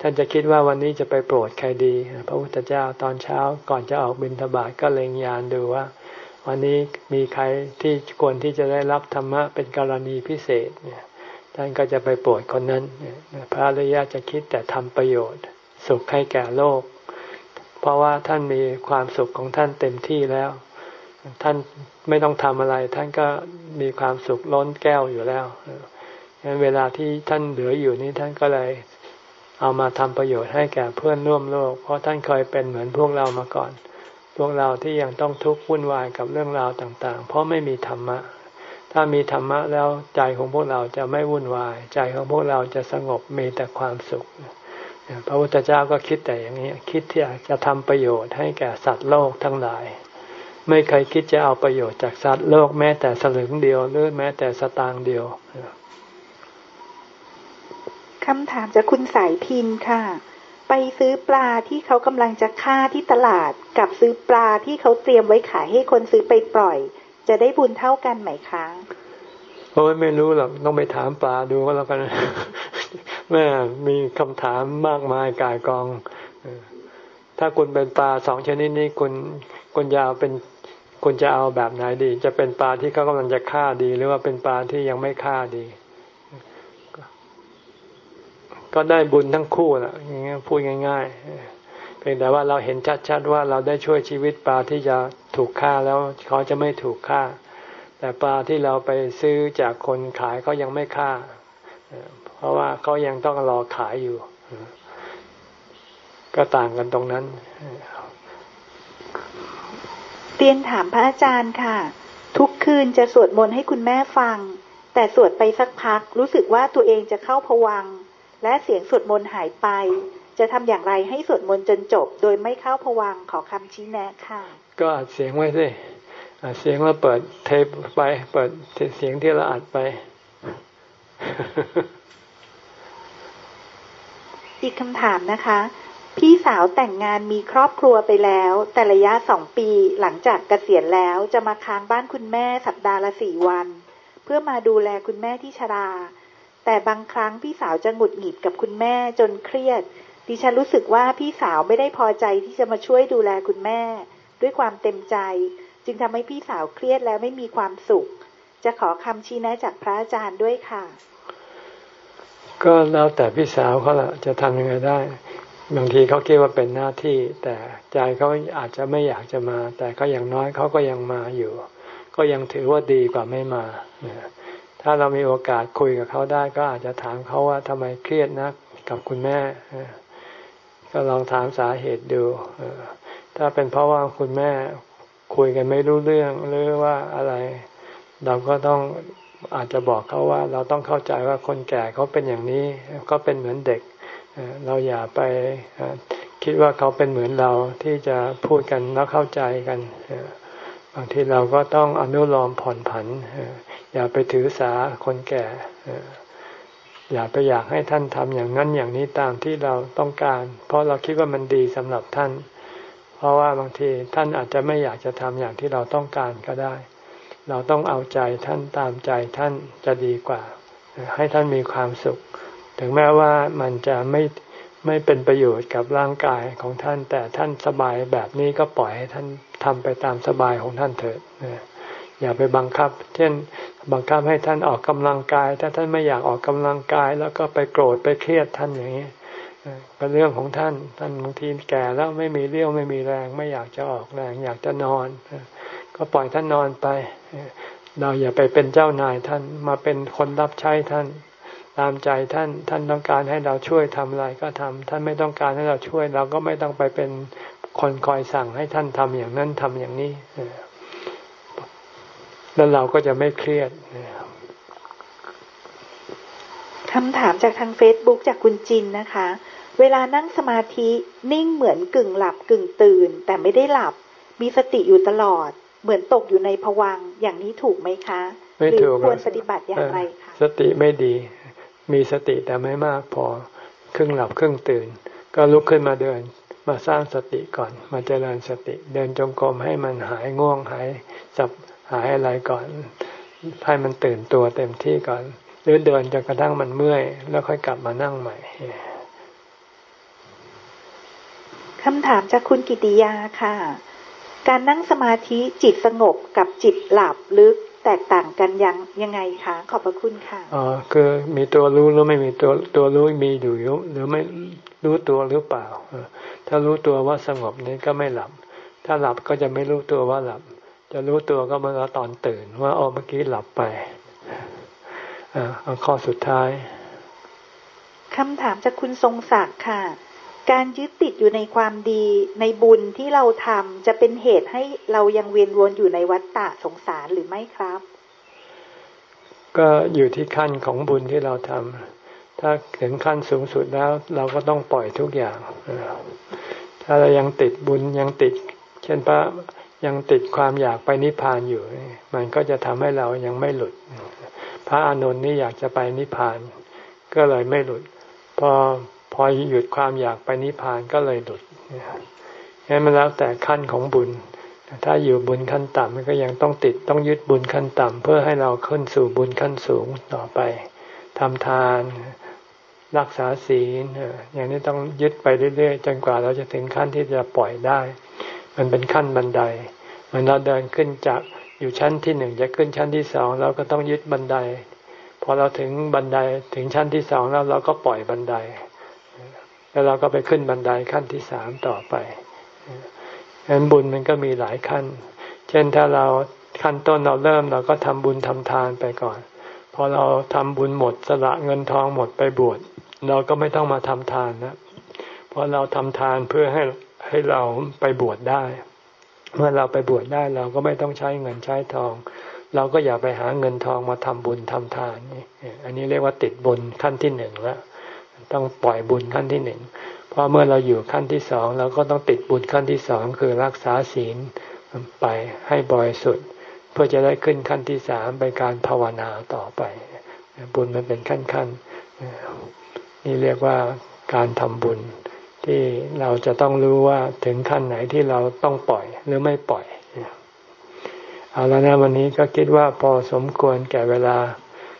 ท่านจะคิดว่าวันนี้จะไปโปรดใครดี พระพุทธเจ้าตอนเช้าก่อนจะออกบิณฑบาตก็เล็งยานดูว่า วันนี้มีใครที่ควรที่จะได้รับธรรมะเป็นกรณีพิเศษเนี่ยท่านก็จะไปโปรดคนนั้น พระอริยะจะคิดแต่ทำประโยชน์ สุขให้แก่โลก เพราะว่าท่านมีความสุขของท่านเต็มที่แล้ว ท่านไม่ต้องทำอะไร ท่านก็มีความสุขล้นแก้วอยู่แล้วเวลาที่ท่านเหลืออยู่นี้ท่านก็เลย เอามาทำประโยชน์ให้แก่เพื่อนร่วมโลก เพราะท่านเคยเป็นเหมือนพวกเรามาก่อน พวกเราที่ยังต้องทุกข์วุ่นวายกับเรื่องราวต่าง ๆ เพราะไม่มีธรรมะ ถ้ามีธรรมะแล้วใจของพวกเราจะไม่วุ่นวาย ใจของพวกเราจะสงบมีแต่ความสุข พระพุทธเจ้าก็คิดแต่อย่างนี้คิดที่จะทำประโยชน์ให้แก่สัตว์โลกทั้งหลาย ไม่เคยคิดจะเอาประโยชน์จากสัตว์โลกแม้แต่สลึงเดียวหรือแม้แต่สตางค์เดียว คำถามจากคุณสายพินค่ะ ไปซื้อปลาที่เขากำลังจะฆ่าที่ตลาด กับซื้อปลาที่เขาเตรียมไว้ขายให้คนซื้อไปปล่อย จะได้บุญเท่ากันไหมคะโอ้ยไม่รู้หรอกต้องไปถามปลาดูก็แล้วกันแม่มีคำถามมากมายกายกอง ถ้าคุณเป็นปลาสองชนิดนี้คุณคุณยาเป็นคุณจะเอาแบบไหนดี จะเป็นปลาที่เขากำลังจะฆ่าดี หรือว่าเป็นปลาที่ยังไม่ฆ่าดี ก็ได้บุญทั้งคู่ละอย่างเงี้ยพูดง่าย ๆ เพียงแต่ว่าเราเห็นชัดๆว่าเราได้ช่วยชีวิตปลาที่จะถูกฆ่าแล้วเขาจะไม่ถูกฆ่า แต่ปลาที่เราไปซื้อจากคนขายเขายังไม่ฆ่า เพราะว่าเขายังต้องรอขายอยู่ ก็ต่างกันตรงนั้นเรียนถามพระอาจารย์ค่ะ ทุกคืนจะสวดมนต์ให้คุณแม่ฟัง แต่สวดไปสักพัก รู้สึกว่าตัวเองจะเข้าผวัง และเสียงสวดมนต์หายไป จะทำอย่างไรให้สวดมนต์จนจบ โดยไม่เข้าผวังขอคำชี้แนะค่ะ ก็อัดเสียงไว้สิอัดเสียงแล้วเปิดเทปไป เปิดเสียงที่เราอัดไป อีกคำถามนะคะ พี่สาวแต่งงานมีครอบครัวไปแล้ว แต่ระยะสองปีหลังจากเกษียณแล้วจะมาค้างบ้านคุณแม่สัปดาห์ละสี่วัน เพื่อมาดูแลคุณแม่ที่ชรา แต่บางครั้งพี่สาวจะหงุดหงิดกับคุณแม่จนเครียด ดิฉันรู้สึกว่าพี่สาวไม่ได้พอใจที่จะมาช่วยดูแลคุณแม่ ด้วยความเต็มใจ จึงทำให้พี่สาวเครียดแล้วไม่มีความสุข จะขอคำชี้แนะจากพระอาจารย์ด้วยค่ะ ก็แล้วแต่พี่สาวเขาละจะทำยังไงได้ บางทีเขาคิดว่าเป็นหน้าที่ แต่ใจเขาอาจจะไม่อยากจะมา แต่ก็อย่างน้อยเขาก็ยังมาอยู่ ก็ยังถือว่าดีกว่าไม่มาเนี่ย ถ้าเรามีโอกาสคุยกับเขาได้ ก็อาจจะถามเขาว่าทำไมเครียดนักกับคุณแม่ ก็ลองถามสาเหตุดูถ้าเป็นเพราะว่าคุณแม่คุยกันไม่รู้เรื่องหรือว่าอะไร เราก็ต้องอาจจะบอกเขาว่า เราต้องเข้าใจว่าคนแก่เขาเป็นอย่างนี้ก็เป็นเหมือนเด็ก เราอย่าไปคิดว่าเขาเป็นเหมือนเราที่จะพูดกันแล้วเข้าใจกัน บางทีเราก็ต้องอนุโลมผ่อนผันอย่าไปถือสาคนแก่อย่าไปอยากให้ท่านทำอย่างนั้นอย่างนี้ตามที่เราต้องการ เพราะเราคิดว่ามันดีสำหรับท่าน เพราะว่าบางทีท่านอาจจะไม่อยากจะทำอย่างที่เราต้องการก็ได้ เราต้องเอาใจท่านตามใจท่านจะดีกว่า ให้ท่านมีความสุข ถึงแม้ว่ามันจะไม่ ไม่เป็นประโยชน์กับร่างกายของท่าน แต่ท่านสบายแบบนี้ก็ปล่อยให้ท่านทำไปตามสบายของท่านเถิดอย่าไปบังคับ เช่น บังคับให้ท่านออกกำลังกาย ถ้าท่านไม่อยากออกกำลังกาย แล้วก็ไปโกรธไปเครียดท่านอย่างนี้ก็นเรื่องของท่าน ท่านบางทีแก่แล้วไม่มีเรี่ยวไม่มีแรง ไม่อยากจะออกแรง อยากจะนอน ก็ปล่อยท่านนอนไป เราอย่าไปเป็นเจ้านายท่านมาเป็นคนรับใช้ท่าน ตามใจท่านท่านต้องการให้เราช่วยทำอะไรก็ทำท่านไม่ต้องการให้เราช่วย เราก็ไม่ต้องไปเป็นคนคอยสั่งให้ท่านทำอย่างนั้นทำอย่างนี้แล้วเราก็จะไม่เครียดคำถามจากทางเฟซบุ๊กจากคุณจินนะคะ เวลานั่งสมาธินิ่งเหมือนกึ่งหลับกึ่งตื่น แต่ไม่ได้หลับ มีสติอยู่ตลอด เหมือนตกอยู่ในผวังอย่างนี้ถูกไหมคะไม่ถูกควรปฏิบัติอย่างไรคะ สติไม่ดี มีสติแต่ไม่มากพอครึ่งหลับครึ่งตื่น ก็ลุกขึ้นมาเดิน มาสร้างสติก่อน มาเจริญสติ เดินจงกรมให้มันหายง่วงหายสับหายอะไรก่อนให้มันตื่นตัวเต็มที่ก่อน หรือเดินจนกระทั่งมันเมื่อย แล้วค่อยกลับมานั่งใหม่คำถามจากคุณกิติยาค่ะ การนั่งสมาธิจิตสงบกับจิตหลับลึก แตกต่างกันยังยังไงคะขอบพระคุณค่ะอ๋อคือมีตัวรู้หรือไม่มีตัวตัวรู้มีอยู่หรือไม่รู้ตัวหรือเปล่าถ้ารู้ตัวว่าสงบนี้ก็ไม่หลับ ถ้าหลับก็จะไม่รู้ตัวว่าหลับ จะรู้ตัวก็เมื่อตอนตื่น ว่าอ๋อเมื่อกี้หลับไปเอาข้อสุดท้ายคำถามจากคุณทรงศักดิ์ค่ะ การยึดติดอยู่ในความดีในบุญที่เราทำจะเป็นเหตุให้เรายังเวียนวนอยู่ในวัฏฏะสงสารหรือไม่ครับ ก็อยู่ที่ขั้นของบุญที่เราทำถ้าถึงขั้นสูงสุดแล้ว เราก็ต้องปล่อยทุกอย่าง ถ้าเรายังติดบุญยังติด เช่นพระยังติดความอยากไปนิพพานอยู่ มันก็จะทำให้เรายังไม่หลุด พระอานนท์นี่อยากจะไปนิพพาน ก็เลยไม่หลุดพอ พอหยุดความอยากไปนิพพานก็เลยหลุดนี่มันแล้วแต่ขั้นของบุญ ถ้าอยู่บุญขั้นต่ำมันก็ยังต้องติดต้องยึดบุญขั้นต่ำเพื่อให้เราขึ้นสู่บุญขั้นสูงต่อไปทำทานรักษาศีลอย่างนี้ต้องยึดไปเรื่อยๆ จนกว่าเราจะถึงขั้นที่จะปล่อยได้ มันเป็นขั้นบันไดเหมือนเราเดินขึ้นจากอยู่ชั้นที่หนึ่งจะขึ้นชั้นที่สองเราก็ต้องยึดบันได พอเราถึงบันไดถึงชั้นที่สองแล้วเราก็ปล่อยบันได แล้วเราก็ไปขึ้นบันไดขั้นที่สามต่อไปฉะนั้นบุญมันก็มีหลายขั้น เช่นถ้าเราขั้นต้นเราเริ่มเราก็ทำบุญทำทานไปก่อน พอเราทำบุญหมดสละเงินทองหมดไปบวชเราก็ไม่ต้องมาทำทานนะเพราะเราทำทานเพื่อให้ให้เราไปบวชได้ เมื่อเราไปบวชได้เราก็ไม่ต้องใช้เงินใช้ทอง เราก็อย่าไปหาเงินทองมาทำบุญทำทานนี่อันนี้เรียกว่าติดบุญขั้นที่หนึ่งแล้ว ต้องปล่อยบุญขั้นที่หนึ่งเพราะเมื่อเราอยู่ขั้นที่สองเราก็ต้องติดบุญขั้นที่สองคือรักษาศีลไปให้บริสุทธิ์เพื่อจะได้ขึ้นขั้นที่สามไปการภาวนาต่อไป บุญมันเป็นขั้นขั้นนี่เรียกว่าการทำบุญที่เราจะต้องรู้ว่าถึงขั้นไหนที่เราต้องปล่อยหรือไม่ปล่อย เอาแล้วนะวันนี้ก็คิดว่าพอสมควรแก่เวลา